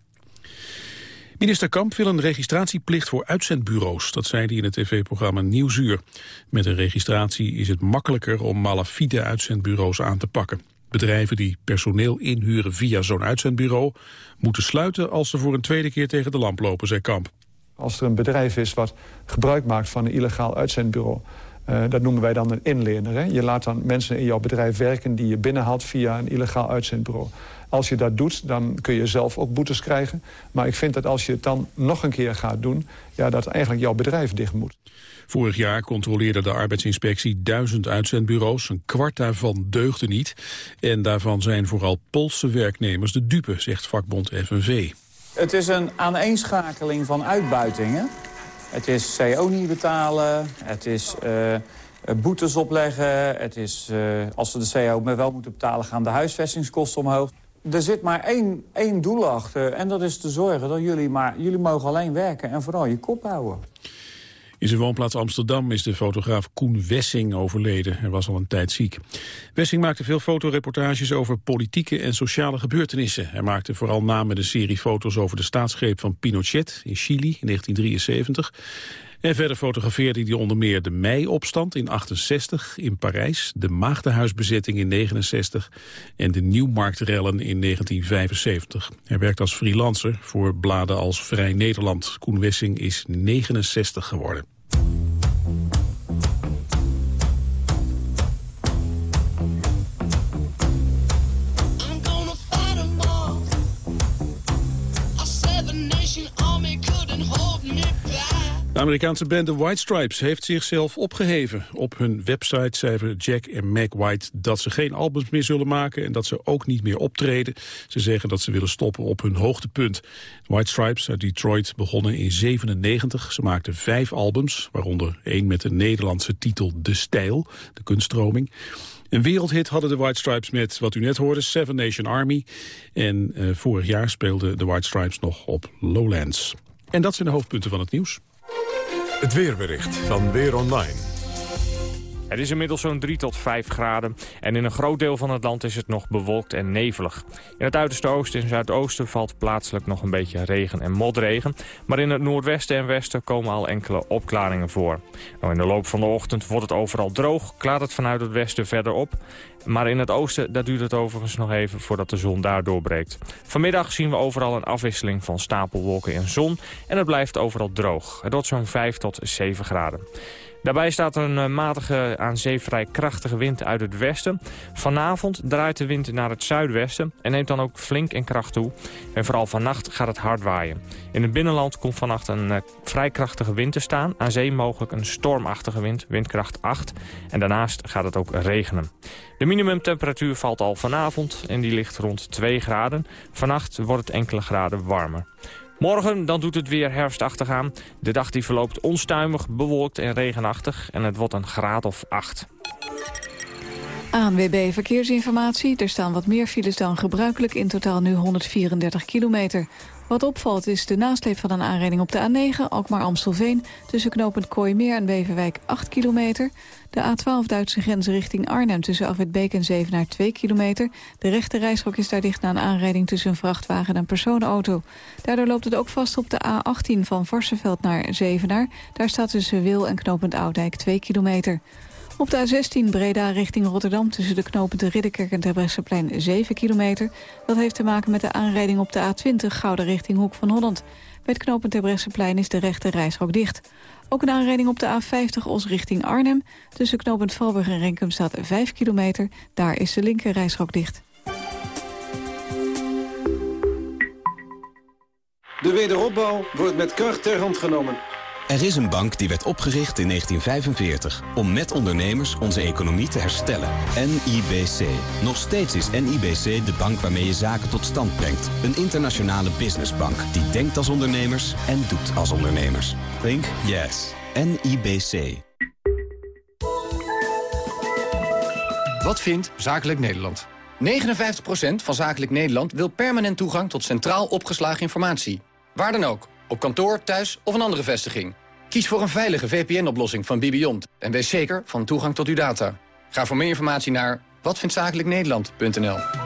Minister Kamp wil een registratieplicht voor uitzendbureaus. Dat zei hij in het tv-programma Nieuwsuur. Met een registratie is het makkelijker om malafide uitzendbureaus aan te pakken. Bedrijven die personeel inhuren via zo'n uitzendbureau... moeten sluiten als ze voor een tweede keer tegen de lamp lopen, zei Kamp.
Als er een bedrijf is wat gebruik maakt van een illegaal uitzendbureau... Uh, dat noemen wij dan een inlener. Hè? Je laat dan mensen in jouw bedrijf werken die je binnenhaalt via een illegaal uitzendbureau. Als je dat doet, dan kun je zelf ook boetes krijgen. Maar ik vind dat als je het dan nog een keer gaat doen... Ja, dat eigenlijk jouw bedrijf dicht moet.
Vorig jaar controleerde de arbeidsinspectie duizend uitzendbureaus. Een kwart daarvan deugde niet. En daarvan zijn vooral Poolse werknemers de dupe, zegt vakbond FNV.
Het is een aaneenschakeling van uitbuitingen. Het is CO niet betalen, het is uh, boetes opleggen... Het is, uh, als ze de CO wel moeten betalen, gaan de huisvestingskosten omhoog er zit maar één, één doel achter. En dat is te zorgen dat jullie maar... Jullie mogen alleen werken en vooral je kop houden.
In zijn woonplaats Amsterdam is de fotograaf Koen Wessing overleden. Hij was al een tijd ziek. Wessing maakte veel fotoreportages over politieke en sociale gebeurtenissen. Hij maakte vooral namen de serie foto's over de staatsgreep van Pinochet in Chili in 1973. En verder fotografeerde hij onder meer de meiopstand in 68 in Parijs, de Maagdenhuisbezetting in 69 en de Nieuwmarktrellen in 1975. Hij werkt als freelancer voor bladen als Vrij Nederland. Koen Wessing is 69 geworden. De Amerikaanse band The White Stripes heeft zichzelf opgeheven. Op hun website schrijven Jack en Meg White dat ze geen albums meer zullen maken... en dat ze ook niet meer optreden. Ze zeggen dat ze willen stoppen op hun hoogtepunt. White Stripes uit Detroit begonnen in 97. Ze maakten vijf albums, waaronder één met de Nederlandse titel De Stijl, de kunststroming. Een wereldhit hadden de White Stripes met, wat u net hoorde, Seven Nation Army. En uh, vorig jaar speelden de White Stripes nog op Lowlands. En dat zijn de hoofdpunten van het nieuws.
Het weerbericht van Weer Online.
Het is inmiddels zo'n 3 tot 5 graden en in een groot deel van het land is het nog bewolkt en nevelig. In het uiterste oosten en zuidoosten valt plaatselijk nog een beetje regen en motregen. Maar in het noordwesten en westen komen al enkele opklaringen voor. Nou, in de loop van de ochtend wordt het overal droog, klaart het vanuit het westen verder op. Maar in het oosten daar duurt het overigens nog even voordat de zon daar doorbreekt. Vanmiddag zien we overal een afwisseling van stapelwolken en zon en het blijft overal droog. Het wordt zo'n 5 tot 7 graden. Daarbij staat een eh, matige, aan zee vrij krachtige wind uit het westen. Vanavond draait de wind naar het zuidwesten en neemt dan ook flink in kracht toe. En vooral vannacht gaat het hard waaien. In het binnenland komt vannacht een uh, vrij krachtige wind te staan. Aan zee mogelijk een stormachtige wind, windkracht 8. En daarnaast gaat het ook regenen. De minimumtemperatuur valt al vanavond en die ligt rond 2 graden. Vannacht wordt het enkele graden warmer. Morgen dan doet het weer herfstachtig aan. De dag die verloopt onstuimig, bewolkt en regenachtig. En het wordt een graad of 8.
ANWB Verkeersinformatie. Er staan wat meer files dan gebruikelijk. In totaal nu 134 kilometer. Wat opvalt is de nasleep van een aanrijding op de A9, Alkmaar-Amstelveen... tussen knooppunt Kooimeer en Beverwijk 8 kilometer. De A12 Duitse grens richting Arnhem tussen Afwitbeek en Zevenaar 2 kilometer. De rechte is daar dicht na een aanrijding tussen een vrachtwagen en een personenauto. Daardoor loopt het ook vast op de A18 van Varsenveld naar Zevenaar. Daar staat tussen Wil en knooppunt Oudijk 2 kilometer. Op de A16 Breda richting Rotterdam tussen de knopen de Ridderkerk en Terbrechtseplein 7 kilometer. Dat heeft te maken met de aanrijding op de A20 Gouden richting Hoek van Holland. Bij het knooppunt Terbrechtseplein is de rechte reisrook dicht. Ook een aanrijding op de A50 Os richting Arnhem. Tussen knooppunt Valburg en Renkum staat 5 kilometer. Daar is de linker reisrook dicht.
De wederopbouw wordt met kracht ter hand genomen.
Er is een bank die werd opgericht in 1945 om met ondernemers onze economie te herstellen. NIBC. Nog steeds is NIBC de bank waarmee je zaken tot stand brengt. Een internationale businessbank die denkt als ondernemers en doet als ondernemers. Think yes. NIBC.
Wat vindt Zakelijk Nederland? 59% van Zakelijk Nederland wil permanent toegang tot centraal opgeslagen informatie. Waar dan ook op kantoor, thuis of een andere vestiging. Kies voor een veilige VPN-oplossing van Bibiont en wees zeker van toegang tot uw data. Ga voor meer informatie naar watvindzakelijknederland.nl.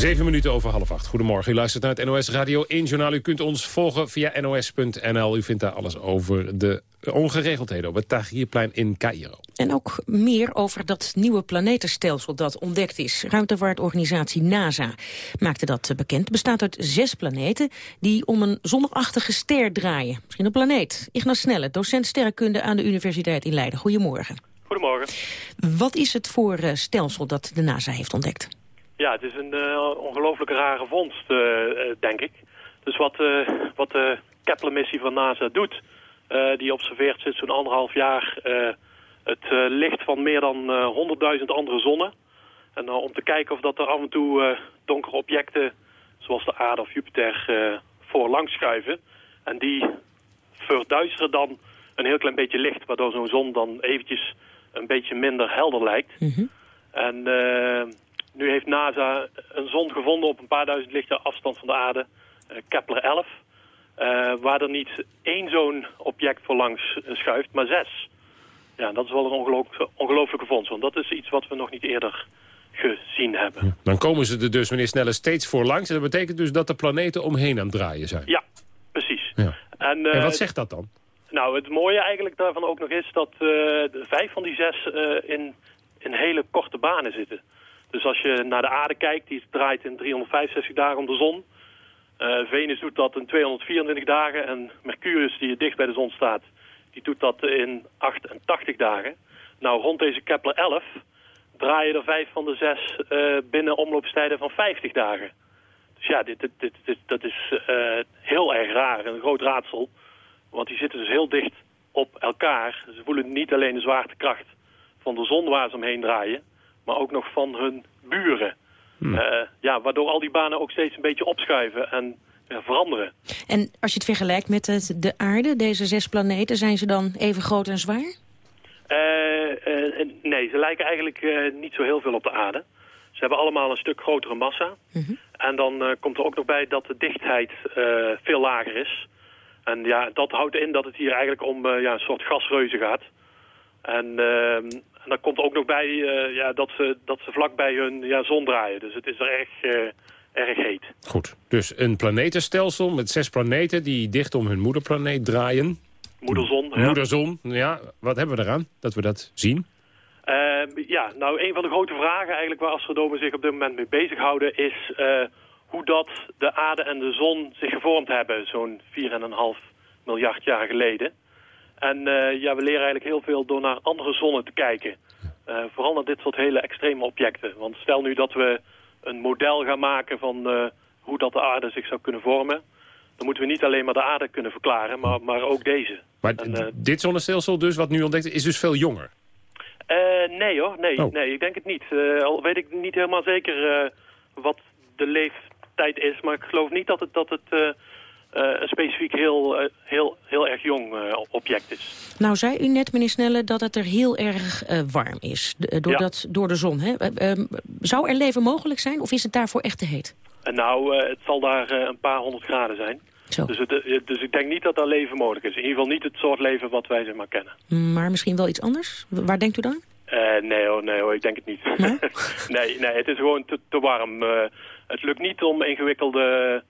Zeven minuten over half acht. Goedemorgen, u luistert naar het NOS Radio 1 Journaal. U kunt ons volgen via nos.nl. U vindt daar alles over de ongeregeldheden op het Tahrirplein in Cairo.
En ook meer over dat nieuwe planetenstelsel dat ontdekt is. Ruimtevaartorganisatie NASA maakte dat bekend. Het bestaat uit zes planeten die om een zonnigachtige ster draaien. Misschien een planeet. Ignas Snelle, docent sterrenkunde aan de Universiteit in Leiden. Goedemorgen.
Goedemorgen.
Wat is het voor eh, stelsel dat de NASA heeft ontdekt?
Ja, het is een uh, ongelooflijke rare vondst, uh, denk ik. Dus wat, wat de Kepler-missie van NASA doet... die observeert sinds zo'n anderhalf jaar het licht van meer dan 100.000 andere zonnen. En om te kijken of dat er af en toe donkere objecten... zoals de aarde of Jupiter voorlangs schuiven. En die verduisteren dan een heel klein beetje licht... waardoor zo'n zon dan eventjes een beetje minder helder lijkt. Mm -hmm. En nu heeft NASA een zon gevonden op een paar duizend lichten afstand van de aarde, uh, Kepler 11. Uh, waar er niet één zo'n object voor langs schuift, maar zes. Ja, dat is wel een ongelooflijke, ongelooflijke vondst, want dat is iets wat we nog niet eerder gezien hebben.
Dan komen ze er dus, meneer Snelle, steeds voor langs. En dat betekent dus dat de planeten omheen aan het draaien zijn.
Ja, precies.
Ja. En, uh, en, wat zegt dat dan?
Nou, het mooie eigenlijk daarvan ook nog is dat uh, vijf van die zes in, in hele korte banen zitten. Dus als je naar de aarde kijkt, die draait in 365 dagen om de zon. Uh, Venus doet dat in 224 dagen en Mercurius, die dicht bij de zon staat, die doet dat in 88 dagen. Nou, rond deze Kepler 11 draaien er vijf van de zes eh, binnen omloopstijden van 50 dagen. Dus ja, dit, dit, dit- dat is eh, heel erg raar en een groot raadsel. Want die zitten dus heel dicht op elkaar. Ze voelen niet alleen de zwaartekracht van de zon waar ze omheen draaien... maar ook nog van hun buren. Eh, ja, waardoor al die banen ook steeds een beetje opschuiven en ja, veranderen.
En als je het vergelijkt met het- de aarde, deze zes planeten... zijn ze dan even groot en zwaar?
Eh, eh, nee, ze lijken eigenlijk eh, niet zo heel veel op de aarde. Ze hebben allemaal een stuk grotere massa. En dan eh, komt er ook nog bij dat de dichtheid eh, veel lager is. En ja, dat houdt in dat het hier eigenlijk om eh, ja, een soort gasreuzen gaat. En, ehm, en dan komt ook nog bij eh, ja, dat, ze, dat ze vlak bij hun ja, zon draaien. Dus het is er erg, eh, erg heet.
Goed, dus een planetenstelsel met zes planeten die dicht om hun moederplaneet draaien.
Moederzon, ja.
Moederzon, ja. Wat hebben we eraan dat we dat zien?
Eh, ja, nou, een van de grote vragen eigenlijk waar astronomen zich op dit moment mee bezighouden is eh, hoe dat de aarde en de zon zich gevormd hebben, zo'n 4,5 miljard jaar geleden. En eh, ja, we leren eigenlijk heel veel door naar andere zonnen te kijken. Eh, vooral naar dit soort hele extreme objecten. Want stel nu dat we een model gaan maken van eh, hoe dat de aarde zich zou kunnen vormen. Dan moeten we niet alleen maar de aarde kunnen verklaren, maar, maar ook deze.
Maar
En,
dit zonnestelsel dus, wat nu ontdekt is, is dus veel jonger.
Nee hoor, nee,
Oh.
nee, ik denk het niet. Al weet ik niet helemaal zeker wat de leeftijd is, maar ik geloof niet dat het, dat het eh, een specifiek heel, eh, heel, heel erg jong eh, object is.
Nou, zei u net, meneer Snelle, dat het er heel erg warm is. d- eh, door,
Ja.
dat, door de zon. Hè? Eh, eh, zou er leven mogelijk zijn of is het daarvoor echt te heet?
Nou, het zal daar een paar honderd graden zijn. Dus, het, dus ik denk niet dat daar leven mogelijk is. In ieder geval niet het soort leven wat wij zeg maar kennen.
Maar misschien wel iets anders? Waar denkt u dan?
Nee hoor, nee hoor, ik denk het niet. nee, nee, het is gewoon te, te warm. Het lukt niet om ingewikkelde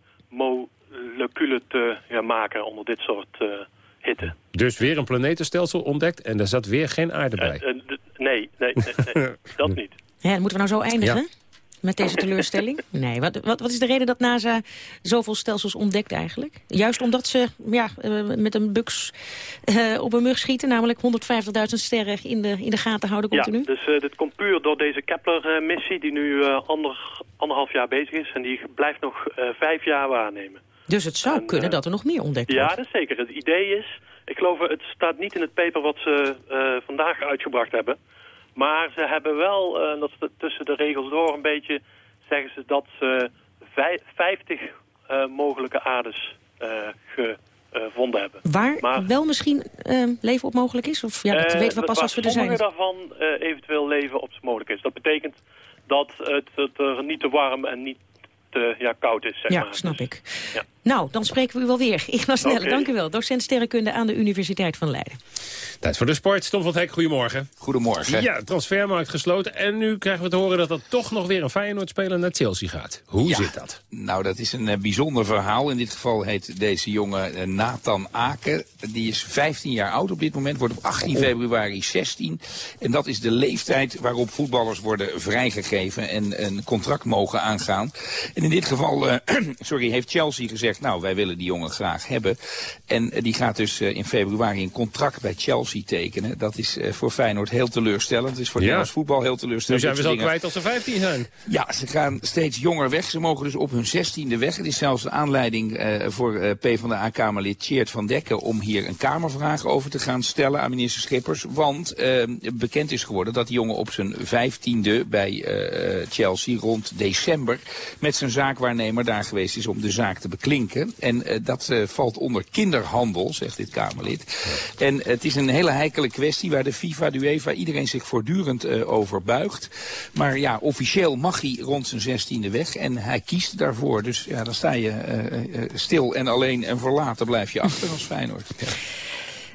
moleculen te ja, maken onder dit soort eh, hitte.
Dus weer een planetenstelsel ontdekt en daar zat weer geen aarde bij.
Eh, d- nee, nee, nee, nee, dat niet.
Ja, moeten we nou zo eindigen?
Ja.
Met deze teleurstelling? Nee, wat, wat, wat is de reden dat NASA zoveel stelsels ontdekt eigenlijk? Juist omdat ze ja, eh, met een buks eh, op een mug schieten... namelijk 150.000 sterren in de, in de gaten houden
Ja,
continu?
dus eh, dit komt puur door deze Kepler-missie die nu eh, ander, anderhalf jaar bezig is. En die blijft nog eh, vijf jaar waarnemen.
Dus het zou
En,
kunnen
eh,
dat er nog meer ontdekt
Ja,
wordt.
dat is zeker. Het idee is, ik geloof het staat niet in het paper wat ze eh, vandaag uitgebracht hebben. Maar ze hebben wel, eh, dat de- tussen de regels door een beetje, zeggen ze dat ze vij- 50 eh, mogelijke aardes gevonden hebben.
Waar
Maar-
wel misschien leven op mogelijk is? Of ja, dat weten we pas als we er zijn.
daarvan eventueel leven op mogelijk is. Dat betekent dat het, het er niet te warm en niet te ja, koud is, zeg
Ja,
maar.
snap
Dus-
ik.
ja.
Nou, dan spreken we u wel weer. Igna Snelle, dank u wel. Docent sterrenkunde aan de Universiteit van Leiden.
Tijd voor de sport. Tom van het Hek, goedemorgen.
Goedemorgen.
Ja, transfermarkt gesloten. En nu krijgen we te horen dat er toch nog weer een Feyenoord-speler naar Chelsea gaat. Hoe
Ja.
zit dat?
Nou, dat is een eh, bijzonder verhaal. In dit geval heet deze jongen eh, Nathan Aken. Die is 15 jaar oud op dit moment, wordt op 18 februari 16. En dat is de leeftijd waarop voetballers worden vrijgegeven en een contract mogen aangaan. En in dit geval eh, sorry, heeft Chelsea gezegd, nou, wij willen die jongen graag hebben. En eh, die gaat dus eh, in februari een contract bij Chelsea tekenen. Dat is voor Feyenoord heel teleurstellend. Het is voor
Ja.
Nederlands voetbal heel
Nu
teleurstellend.
zijn we al kwijt als ze 15 zijn.
ja, ze gaan steeds jonger weg. Ze mogen dus op hun zestiende weg. Het is zelfs de aanleiding voor PvdA-Kamerlid Tjeerd van Dekken... om hier een Kamervraag over te gaan stellen aan minister Schippers. Want eh, bekend is geworden dat die jongen op zijn vijftiende bij eh, Chelsea rond december... met zijn zaakwaarnemer daar geweest is om de zaak te beklinken. En eh, dat eh, valt onder kinderhandel, zegt dit Kamerlid. En het is een hele heikele kwestie waar de FIFA, de UEFA, iedereen zich voortdurend eh, over buigt. Maar ja, officieel mag hij rond zijn zestiende weg en hij kiest daarvoor. Dus ja, dan sta je eh, eh, stil en alleen en verlaten blijf je achter als Feyenoord.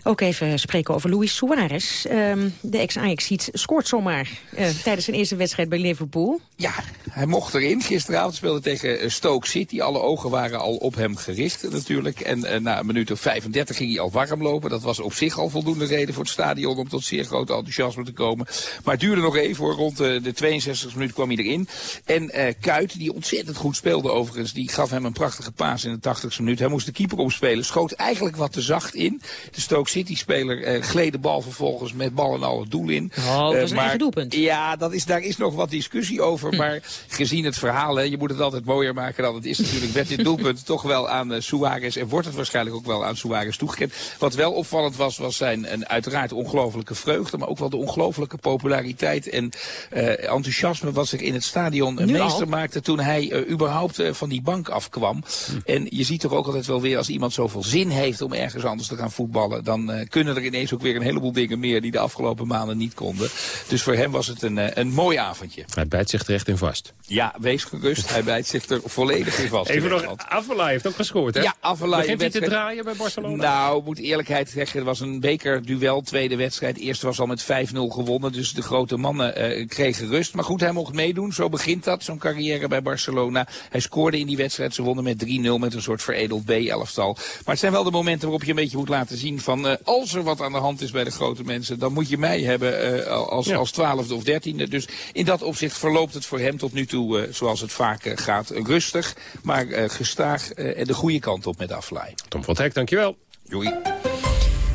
Ook even spreken over Luis Suarez. Ehm, de ex-Ajax-ziet scoort zomaar eh, tijdens zijn eerste wedstrijd bij Liverpool.
Ja, hij mocht erin. Gisteravond speelde tegen eh, Stoke City. Alle ogen waren al op hem gericht natuurlijk. En eh, na een minuut of 35 ging hij al warm lopen. Dat was op zich al voldoende reden voor het stadion om tot zeer groot enthousiasme te komen. Maar het duurde nog even hoor. Rond de 62 minuut kwam hij erin. En Kuit, die ontzettend goed speelde overigens, die gaf hem een prachtige paas in de 80ste minuut. Hij moest de keeper opspelen. Schoot eigenlijk wat te zacht in. De Stoke City-speler gleed de bal vervolgens met bal en al het doel in.
Oh, dat is een eigen doelpunt.
Ja, dat is, daar is nog wat discussie over.
Hm.
Maar gezien het verhaal, hè, je moet het altijd mooier maken dan het is natuurlijk, werd dit doelpunt toch wel aan uh, Suarez en wordt het waarschijnlijk ook wel aan Suarez toegekend. Wat wel opvallend was, was zijn een uiteraard ongelofelijke vreugde, maar ook wel de ongelofelijke populariteit en uh, enthousiasme wat zich in het stadion meester maakte toen hij uh, überhaupt van die bank afkwam. Hm. En je ziet toch ook altijd wel weer als iemand zoveel zin heeft om ergens anders te gaan voetballen, dan kunnen er ineens ook weer een heleboel dingen meer die de afgelopen maanden niet konden. Dus voor hem was het een, een mooi avondje.
Hij bijt zich terecht in vast.
Ja, wees gerust. Hij bijt zich er volledig in vast.
Even nog, Avalai heeft ook gescoord, hè?
Ja, Avalai.
Begint hij te draaien bij Barcelona?
Nou, moet eerlijkheid zeggen, het was een bekerduel, tweede wedstrijd. Eerste was al met 5-0 gewonnen, dus de grote mannen uh, kregen rust. Maar goed, hij mocht meedoen. Zo begint dat, zo'n carrière bij Barcelona. Hij scoorde in die wedstrijd. Ze wonnen met 3-0 met een soort veredeld B-elftal. Maar het zijn wel de momenten waarop je een beetje moet laten zien van... Uh, als er wat aan de hand is bij de grote mensen, dan moet je mij hebben uh, als, ja. als twaalfde of dertiende. Dus in dat opzicht verloopt het voor hem tot nu toe, uh, zoals het vaak uh, gaat, rustig. Maar uh, gestaag en de goede kant op met Aflaai.
Tom van Hek, dankjewel.
Joei.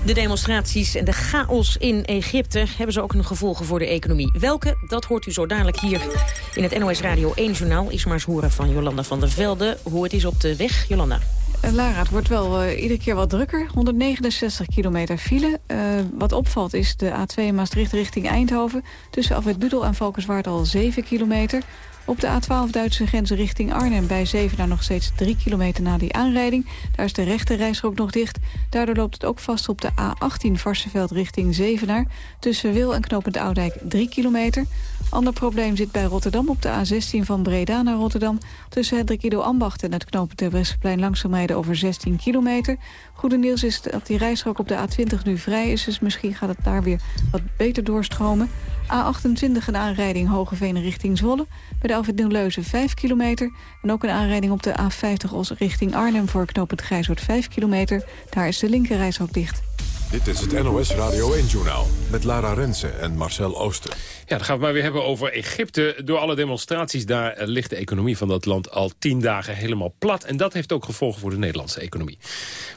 De demonstraties en de chaos in Egypte hebben ze ook een gevolgen voor de economie. Welke, dat hoort u zo dadelijk hier in het NOS Radio 1 journaal. Is maar eens horen van Jolanda van der Velde hoe het is op de weg. Jolanda.
Uh, Lara, het wordt wel uh, iedere keer wat drukker. 169 kilometer file. Uh, wat opvalt is de A2 Maastricht richting Eindhoven. Tussen Afwet Budel en Valkenswaard al 7 kilometer. Op de A12 Duitse grens richting Arnhem bij Zevenaar nog steeds 3 kilometer na die aanrijding. Daar is de rechte reisrook nog dicht. Daardoor loopt het ook vast op de A18 Varsenveld richting Zevenaar. Tussen Wil en Knopend Oudijk 3 kilometer. Ander probleem zit bij Rotterdam op de A16 van Breda naar Rotterdam. Tussen Hendrik Ido Ambacht en het knooppunt Terbrechtseplein langzaam rijden over 16 kilometer. Goede nieuws is dat die rijstrook op de A20 nu vrij is, dus misschien gaat het daar weer wat beter doorstromen. A28 een aanrijding Hogeveen richting Zwolle. Bij de Alfred Nieuw-Leuzen 5 kilometer. En ook een aanrijding op de A50 Os richting Arnhem voor knooppunt Grijshoort 5 kilometer. Daar is de linkerrijstrook dicht.
Dit is het NOS Radio 1-journaal met Lara Rensen en Marcel Ooster.
Ja, dan gaan we maar weer hebben over Egypte. Door alle demonstraties daar ligt de economie van dat land al tien dagen helemaal plat. En dat heeft ook gevolgen voor de Nederlandse economie.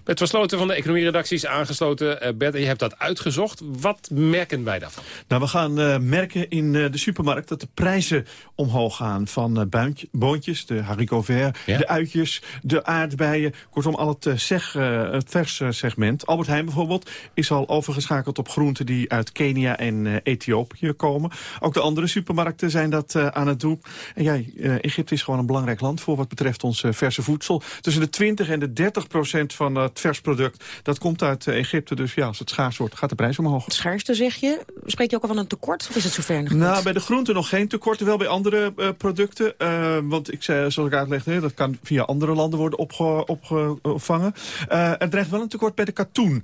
Met versloten van de economieredacties aangesloten. Uh, Bert, je hebt dat uitgezocht. Wat merken wij daarvan?
Nou, we gaan uh, merken in uh, de supermarkt dat de prijzen omhoog gaan. Van buintje, boontjes, de haricot vert, ja? de uitjes, de aardbeien. Kortom, al het, zeg, het verse segment. Albert Heijn bijvoorbeeld is al overgeschakeld op groenten die uit Kenia en Ethiopië komen. Ook de andere supermarkten zijn dat uh, aan het doen. En ja, uh, Egypte is gewoon een belangrijk land voor wat betreft ons uh, verse voedsel. Tussen de 20 en de 30 procent van het versproduct, dat komt uit Egypte. Dus ja, als het schaars wordt, gaat de prijs omhoog.
Het schaarste zeg je? Spreek je ook al van een tekort? Of is het zover nog
Nou,
niet?
bij de groenten nog geen tekort, wel bij andere producten. want ik zei, zoals ik uitlegde, dat kan via andere landen worden opge, opgevangen. er dreigt wel een tekort bij de katoen.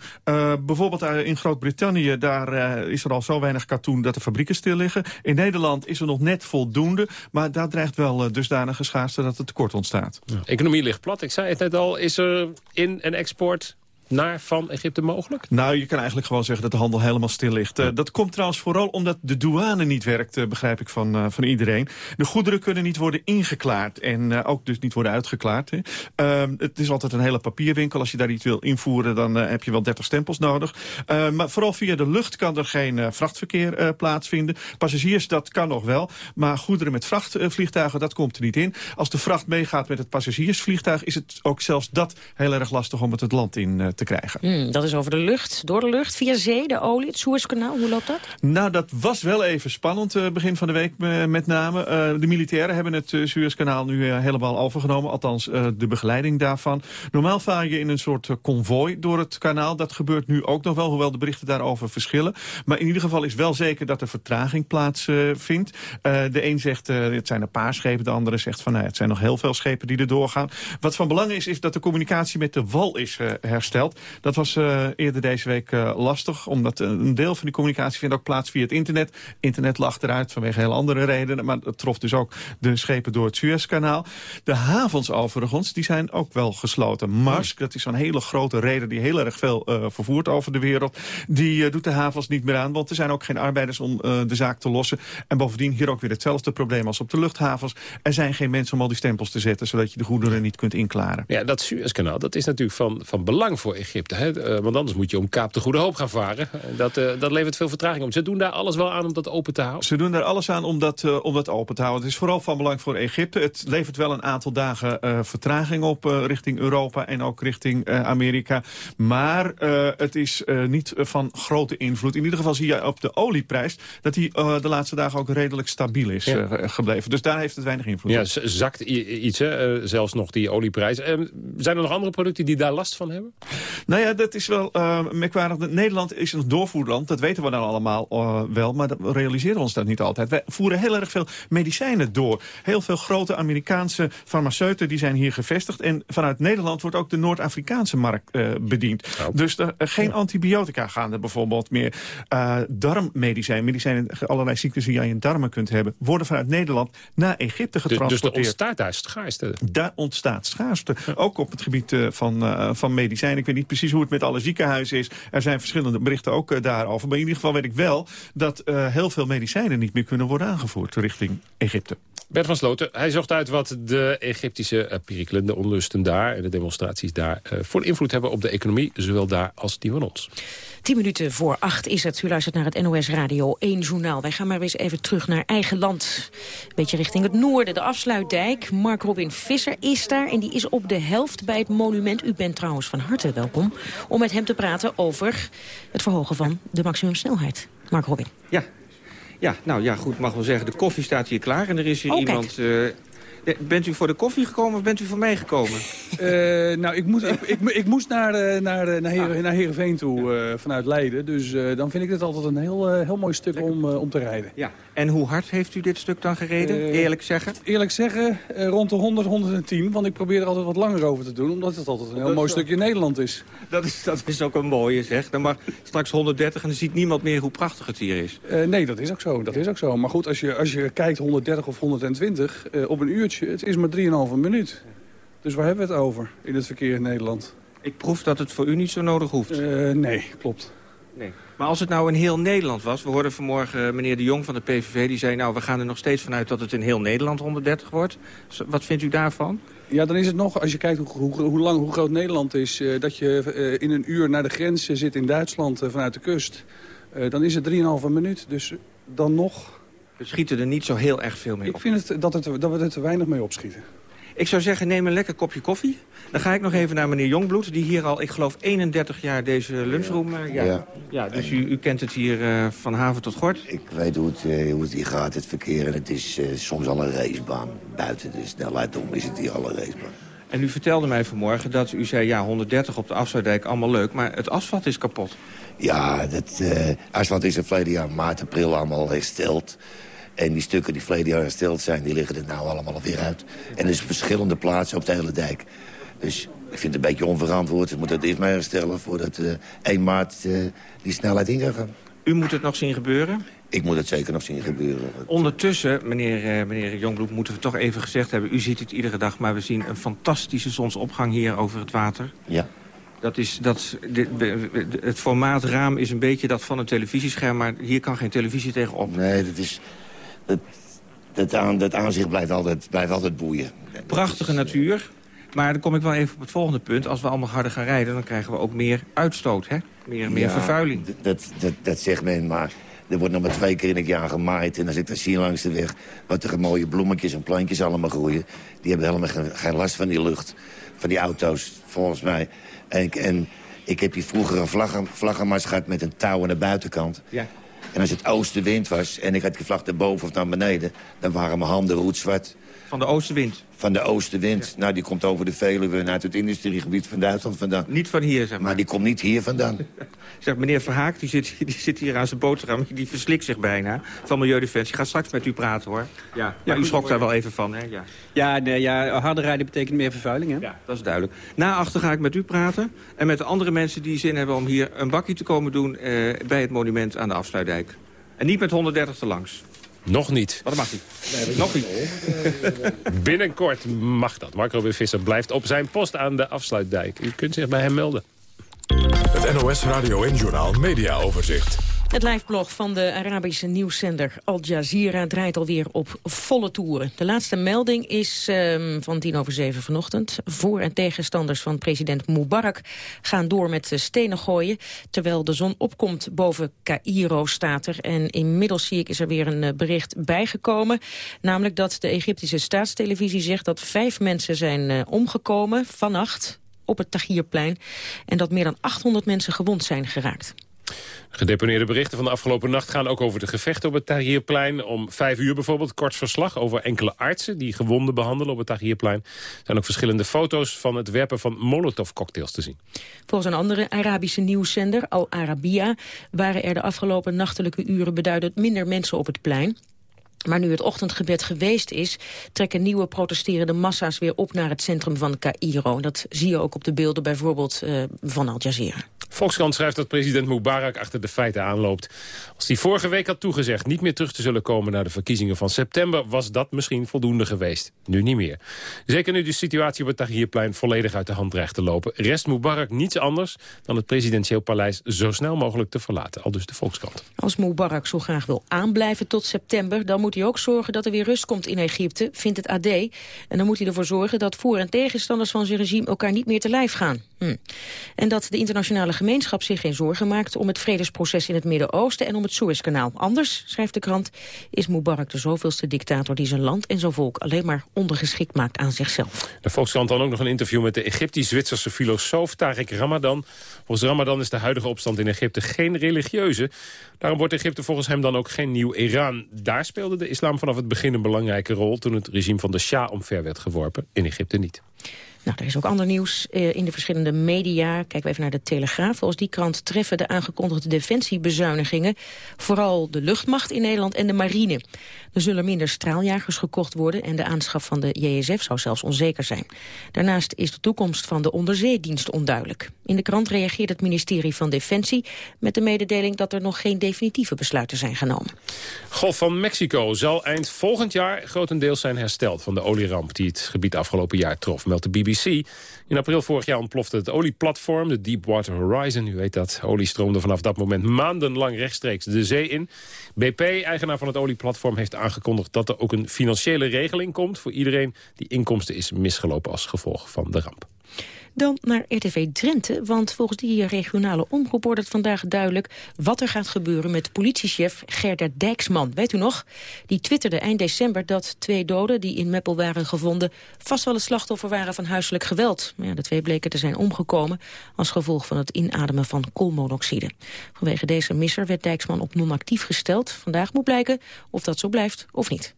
bijvoorbeeld in Groot-Brittannië, daar is er al zo weinig katoen dat de fabrieken stil liggen. In Nederland is er nog net voldoende, maar daar dreigt wel uh, dusdanige schaarste dat het tekort ontstaat.
Economie ligt plat, ik zei het net al. Is er in- en export naar van Egypte mogelijk?
Nou, je kan eigenlijk gewoon zeggen dat de handel helemaal stil ligt. Uh, dat komt trouwens vooral omdat de douane niet werkt, uh, begrijp ik van, uh, van iedereen. De goederen kunnen niet worden ingeklaard en ook dus niet worden uitgeklaard. Ehm, het is altijd een hele papierwinkel. Als je daar iets wil invoeren, dan heb je wel 30 stempels nodig. Ehm, maar vooral via de lucht kan er geen vrachtverkeer plaatsvinden. Passagiers, dat kan nog wel. Maar goederen met vrachtvliegtuigen, dat komt er niet in. Als de vracht meegaat met het passagiersvliegtuig, is het ook zelfs dat heel erg lastig om het het land in te krijgen.
Hmm, dat is over de lucht, door de lucht, via zee, de olie, het Suezkanaal. Hoe loopt dat?
Nou, dat was wel even spannend, uh, begin van de week uh, met name. Uh, de militairen hebben het Suezkanaal nu helemaal overgenomen. Althans, de begeleiding daarvan. Normaal vaar je in een soort konvooi door het kanaal. Dat gebeurt nu ook nog wel, hoewel de berichten daarover verschillen. Maar in ieder geval is wel zeker dat er vertraging plaatsvindt. de een zegt, het zijn een paar schepen. De andere zegt van, nou, het zijn nog heel veel schepen die er doorgaan. Wat van belang is, is dat de communicatie met de wal is hersteld. Dat was uh, eerder deze week uh, lastig, omdat een deel van die communicatie vindt ook plaats via het internet. Internet lag eruit vanwege heel andere redenen, maar het trof dus ook de schepen door het Suezkanaal. De havens overigens, die zijn ook wel gesloten. Maersk, dat is zo'n hele grote reder die heel erg veel uh, vervoert over de wereld, die doet de havens niet meer aan, want er zijn ook geen arbeiders om de zaak te lossen. En bovendien hier ook weer hetzelfde probleem als op de luchthavens. Er zijn geen mensen om al die stempels te zetten, zodat je de goederen niet kunt inklaren.
Ja, dat Suezkanaal, dat is natuurlijk van, van belang voor Egypte. Hè? Eh, want anders moet je om Kaap de Goede Hoop gaan varen. Dat, eh, dat levert veel vertraging op. Ze doen daar alles wel aan om dat open te houden?
Ze doen daar alles aan om dat, uh, om dat open te houden. Het is vooral van belang voor Egypte. Het levert wel een aantal dagen vertraging op richting Europa en ook richting Amerika. Maar het is niet van grote invloed. In ieder geval zie je op de olieprijs dat die de laatste dagen ook redelijk stabiel is gebleven. Dus daar heeft het weinig invloed
ja, zakt iets, hè? zelfs nog die olieprijs. zijn er nog andere producten die daar last van hebben?
Nou ja, dat is wel uh, merkwaardig. Nederland is een doorvoerland, dat weten we dan allemaal uh, wel... maar we realiseren ons dat niet altijd. Wij voeren heel erg veel medicijnen door. Heel veel grote Amerikaanse farmaceuten die zijn hier gevestigd... en vanuit Nederland wordt ook de Noord-Afrikaanse markt uh, bediend. Oh. Dus er, geen antibiotica gaan er bijvoorbeeld meer. darmmedicijn, medicijnen, allerlei ziektes die je aan je darmen kunt hebben... worden vanuit Nederland naar Egypte getransporteerd.
Dus, dus er ontstaat daar schaarste?
Daar ontstaat schaarste. Ook op het gebied van, van medicijnen. Weet niet precies hoe het met alle ziekenhuizen is. Er zijn verschillende berichten ook uh, daarover. Maar in ieder geval weet ik wel dat uh, heel veel medicijnen niet meer kunnen worden aangevoerd richting Egypte.
Bert van Sloten, hij zocht uit wat de Egyptische uh, perikelen, de onlusten daar... en de demonstraties daar voor invloed hebben op de economie, zowel daar als die van ons.
Tien minuten voor acht is het. U luistert naar het NOS Radio 1 Journaal. Wij gaan maar eens even terug naar eigen land. Een beetje richting het noorden, de afsluitdijk. Mark Robin Visser is daar en die is op de helft bij het monument. U bent trouwens van harte welkom om met hem te praten over het verhogen van de maximumsnelheid. Mark Robin.
Ja, ja, nou ja, goed, mag wel zeggen. De koffie staat hier klaar en er is hier oh, iemand... Uh, Bent u voor de koffie gekomen of bent u voor mij gekomen?
Uh, nou, ik, moet, ik, ik, ik, moest naar, uh, naar, naar, naar Heerenveen toe uh, vanuit Leiden. Dus dan vind ik dit altijd een heel, heel mooi stuk om, om te rijden.
Ja. En hoe hard heeft u dit stuk dan gereden, eerlijk zeggen?
Eerlijk zeggen, rond de 100, 110. Want ik probeer er altijd wat langer over te doen. Omdat het altijd een heel mooi stukje Nederland is.
Dat is, dat is ook een mooie, zeg. Dan mag straks 130 en dan ziet niemand meer hoe prachtig het hier is.
nee, dat is ook zo. Dat is ook zo. Maar goed, als je, als je kijkt 130 of 120 op een uurtje het is maar 3,5 minuut. Dus waar hebben we het over in het verkeer in Nederland?
Ik proef dat het voor u niet zo nodig hoeft.
Nee, klopt.
Nee. Maar als het nou in heel Nederland was... we hoorden vanmorgen meneer De Jong van de PVV... die zei, nou, we gaan er nog steeds vanuit dat het in heel Nederland 130 wordt. Wat vindt u daarvan?
Ja, dan is het nog, als je kijkt hoe, hoe, hoe lang, hoe groot Nederland is... Uh, dat je uh, in een uur naar de grens zit in Duitsland vanuit de kust... dan is het 3,5 minuut. Dus dan nog
we schieten er niet zo heel erg veel mee
op. Ik vind het, dat, het, dat we er te weinig mee opschieten.
Ik zou zeggen, neem een lekker kopje koffie. Dan ga ik nog even naar meneer Jongbloed, die hier al, ik geloof, 31 jaar deze lunchroom... Uh, ja. ja. Ja. dus u, u kent het hier uh, van haven tot gort?
Ik weet hoe het, uh, hoe het hier gaat, het verkeer. En het is soms al een racebaan. Buiten de snelheid om is het hier al een racebaan.
En u vertelde mij vanmorgen dat u zei, ja, 130 op de afsluitdijk, allemaal leuk. Maar het asfalt is kapot.
Ja, het asfalt is in verleden jaar maart, april allemaal hersteld. En die stukken die verleden jaar hersteld zijn, die liggen er nou allemaal alweer uit. En er is verschillende plaatsen op de hele dijk. Dus ik vind het een beetje onverantwoord. We moeten het eerst maar herstellen voordat uh, 1 maart uh, die snelheid in gaan.
U moet het nog zien gebeuren?
Ik moet het zeker nog zien gebeuren.
Ondertussen, meneer, meneer Jongbloed, moeten we toch even gezegd hebben... u ziet het iedere dag, maar we zien een fantastische zonsopgang hier over het water.
Ja.
Dat is, dat, het formaat raam is een beetje dat van een televisiescherm... maar hier kan geen televisie tegenop.
Nee, dat is dat, dat, aan, dat aanzicht blijft altijd, blijft altijd boeien.
Prachtige natuur. Maar dan kom ik wel even op het volgende punt. Als we allemaal harder gaan rijden, dan krijgen we ook meer uitstoot. Hè? Meer, meer vervuiling.
Dat, dat, dat zegt men, maar er wordt nog maar twee keer in het jaar gemaaid. En als ik dan zie langs de weg wat er mooie bloemetjes en plantjes allemaal groeien... die hebben helemaal geen, geen last van die lucht, van die auto's, volgens mij. En, en ik heb hier vroeger een vlaggen, vlaggenmars gehad met een touw aan de buitenkant. Ja. En als het oostenwind was en ik had gevlacht naar boven of naar beneden... dan waren mijn handen roetzwart.
Van de oostenwind?
Van de oostenwind. Nou, die komt over de Veluwe uit het industriegebied van Duitsland vandaan.
Niet van hier, zeg maar.
Maar die komt niet hier vandaan.
zeg, meneer Verhaak, die zit, die zit hier aan zijn boterham. Die verslikt zich bijna van Milieudefensie. Ik ga straks met u praten, hoor. Ja, maar u schrok daar wel even van, hè? Ja, ja, nee, ja harder rijden betekent meer vervuiling, hè? Ja, dat is duidelijk. Na achter ga ik met u praten. En met de andere mensen die zin hebben om hier een bakje te komen doen... Eh, bij het monument aan de Afsluitdijk. En niet met 130 te langs.
Nog niet.
Wat mag niet? Nee, Nog niet.
Binnenkort mag dat. Marco B. Visser blijft op zijn post aan de afsluitdijk. U kunt zich bij hem melden.
Het NOS Radio en Journaal Media Overzicht.
Het liveblog van de Arabische nieuwszender Al Jazeera draait alweer op volle toeren. De laatste melding is um, van tien over zeven vanochtend. Voor- en tegenstanders van president Mubarak gaan door met stenen gooien. Terwijl de zon opkomt boven Cairo staat er. En inmiddels zie ik is er weer een eh, bericht bijgekomen. Namelijk dat de Egyptische staatstelevisie zegt dat vijf mensen zijn uh, omgekomen vannacht op het Tahrirplein. En dat meer dan 800 mensen gewond zijn geraakt.
Gedeponeerde berichten van de afgelopen nacht gaan ook over de gevechten op het Tahrirplein. Om vijf uur bijvoorbeeld kort verslag over enkele artsen die gewonden behandelen op het Tahrirplein. Er zijn ook verschillende foto's van het werpen van molotovcocktails te zien.
Volgens een andere Arabische nieuwszender, Al Arabiya, waren er de afgelopen nachtelijke uren beduidend minder mensen op het plein. Maar nu het ochtendgebed geweest is, trekken nieuwe protesterende massa's weer op naar het centrum van Cairo. Dat zie je ook op de beelden bijvoorbeeld uh, van Al Jazeera.
Volkskrant schrijft dat president Mubarak achter de feiten aanloopt. Als hij vorige week had toegezegd niet meer terug te zullen komen... naar de verkiezingen van september, was dat misschien voldoende geweest. Nu niet meer. Zeker nu de situatie op het Tahrirplein volledig uit de hand dreigt te lopen... rest Mubarak niets anders dan het presidentieel paleis zo snel mogelijk te verlaten. Al dus de Volkskrant.
Als Mubarak zo graag wil aanblijven tot september... dan moet hij ook zorgen dat er weer rust komt in Egypte, vindt het AD. En dan moet hij ervoor zorgen dat voor- en tegenstanders van zijn regime... elkaar niet meer te lijf gaan. Hm. En dat de internationale gemeenschap zich geen zorgen maakt om het vredesproces in het Midden-Oosten en om het Suezkanaal. Anders, schrijft de krant, is Mubarak de zoveelste dictator die zijn land en zijn volk alleen maar ondergeschikt maakt aan zichzelf.
De Volkskrant dan ook nog een interview met de Egyptisch-Zwitserse filosoof Tariq Ramadan. Volgens Ramadan is de huidige opstand in Egypte geen religieuze. Daarom wordt Egypte volgens hem dan ook geen nieuw Iran. Daar speelde de islam vanaf het begin een belangrijke rol toen het regime van de Shah omver werd geworpen. In Egypte niet.
Nou, er is ook ander nieuws uh, in de verschillende media. Kijken we even naar de Telegraaf. Volgens die krant treffen de aangekondigde defensiebezuinigingen... vooral de luchtmacht in Nederland en de marine. Er zullen minder straaljagers gekocht worden... en de aanschaf van de JSF zou zelfs onzeker zijn. Daarnaast is de toekomst van de onderzeedienst onduidelijk. In de krant reageert het ministerie van Defensie... met de mededeling dat er nog geen definitieve besluiten zijn genomen.
Golf van Mexico zal eind volgend jaar grotendeels zijn hersteld... van de olieramp die het gebied afgelopen jaar trof, meldt de BBC. In april vorig jaar ontplofte het olieplatform, de Deepwater Horizon. U weet dat, olie stroomde vanaf dat moment maandenlang rechtstreeks de zee in. BP, eigenaar van het olieplatform, heeft aangekondigd dat er ook een financiële regeling komt... voor iedereen die inkomsten is misgelopen als gevolg van de ramp.
Dan naar RTV Drenthe, want volgens die regionale omroep wordt het vandaag duidelijk wat er gaat gebeuren met politiechef Gerda Dijksman. Weet u nog? Die twitterde eind december dat twee doden die in Meppel waren gevonden vast wel het slachtoffer waren van huiselijk geweld. Maar ja, de twee bleken te zijn omgekomen als gevolg van het inademen van koolmonoxide. Vanwege deze misser werd Dijksman op non-actief gesteld. Vandaag moet blijken of dat zo blijft of niet.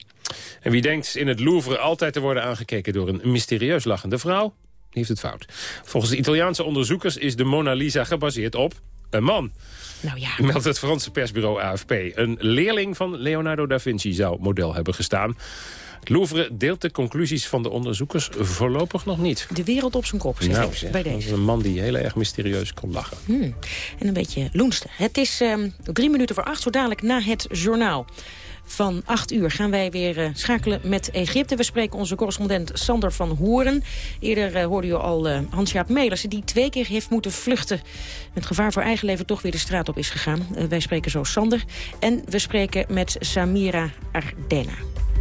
En wie denkt in het Louvre altijd te worden aangekeken door een mysterieus lachende vrouw? Heeft het fout. Volgens de Italiaanse onderzoekers is de Mona Lisa gebaseerd op een man.
Nou ja.
Meldt het Franse persbureau AFP. Een leerling van Leonardo da Vinci zou model hebben gestaan. Het Louvre deelt de conclusies van de onderzoekers voorlopig nog niet.
De wereld op zijn kop, zeg
nou,
ik, bij deze.
Een man die heel erg mysterieus kon lachen.
Hmm. En een beetje loensten. Het is um, drie minuten voor acht, zo dadelijk na het journaal van 8 uur gaan wij weer uh, schakelen met Egypte. We spreken onze correspondent Sander van Horen. Eerder uh, hoorde u al uh, Hans-Jaap Melissen... die twee keer heeft moeten vluchten. Met gevaar voor eigen leven toch weer de straat op is gegaan. wij spreken zo Sander. En we spreken met Samira Ardena.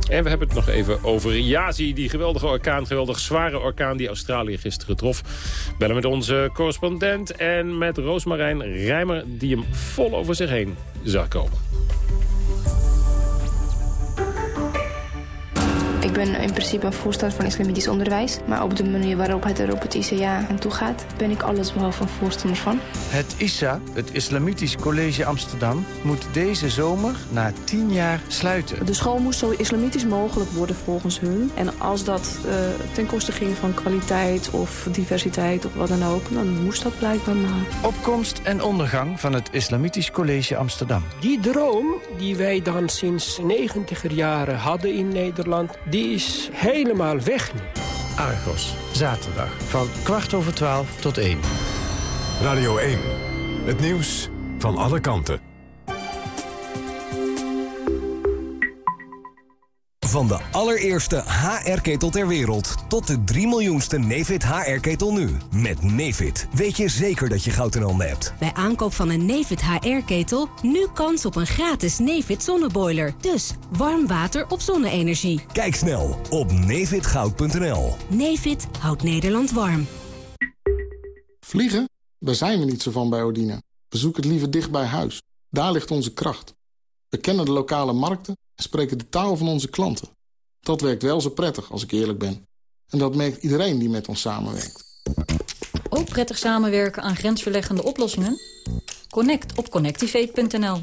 En we hebben het nog even over Yazi, die geweldige orkaan, geweldig zware orkaan die Australië gisteren trof. Bellen met onze correspondent en met Roosmarijn Rijmer, die hem vol over zich heen zag komen.
Ik ben in principe een voorstander van islamitisch onderwijs. Maar op de manier waarop het er op het ICA aan toe gaat... ben ik alles behalve een voorstander van.
Het ISA, het Islamitisch College Amsterdam... moet deze zomer na tien jaar sluiten.
De school moest zo islamitisch mogelijk worden volgens hun. En als dat uh, ten koste ging van kwaliteit of diversiteit of wat dan ook... dan moest dat blijkbaar maar.
Opkomst en ondergang van het Islamitisch College Amsterdam.
Die droom die wij dan sinds negentiger jaren hadden in Nederland die is helemaal weg nu.
Argos, zaterdag van kwart over twaalf tot één.
Radio 1, het nieuws van alle kanten.
Van de allereerste HR-ketel ter wereld tot de 3 miljoenste Nefit HR-ketel nu. Met Nefit weet je zeker dat je goud in handen hebt.
Bij aankoop van een Nefit HR-ketel nu kans op een gratis Nefit zonneboiler. Dus warm water op zonne-energie.
Kijk snel op nefitgoud.nl.
Nefit houdt Nederland warm.
Vliegen? Daar zijn we niet zo van bij Odina. We zoeken het liever dicht bij huis. Daar ligt onze kracht. We kennen de lokale markten en spreken de taal van onze klanten. Dat werkt wel zo prettig, als ik eerlijk ben. En dat merkt iedereen die met ons samenwerkt.
Ook prettig samenwerken aan grensverleggende oplossingen? Connect op connectivate.nl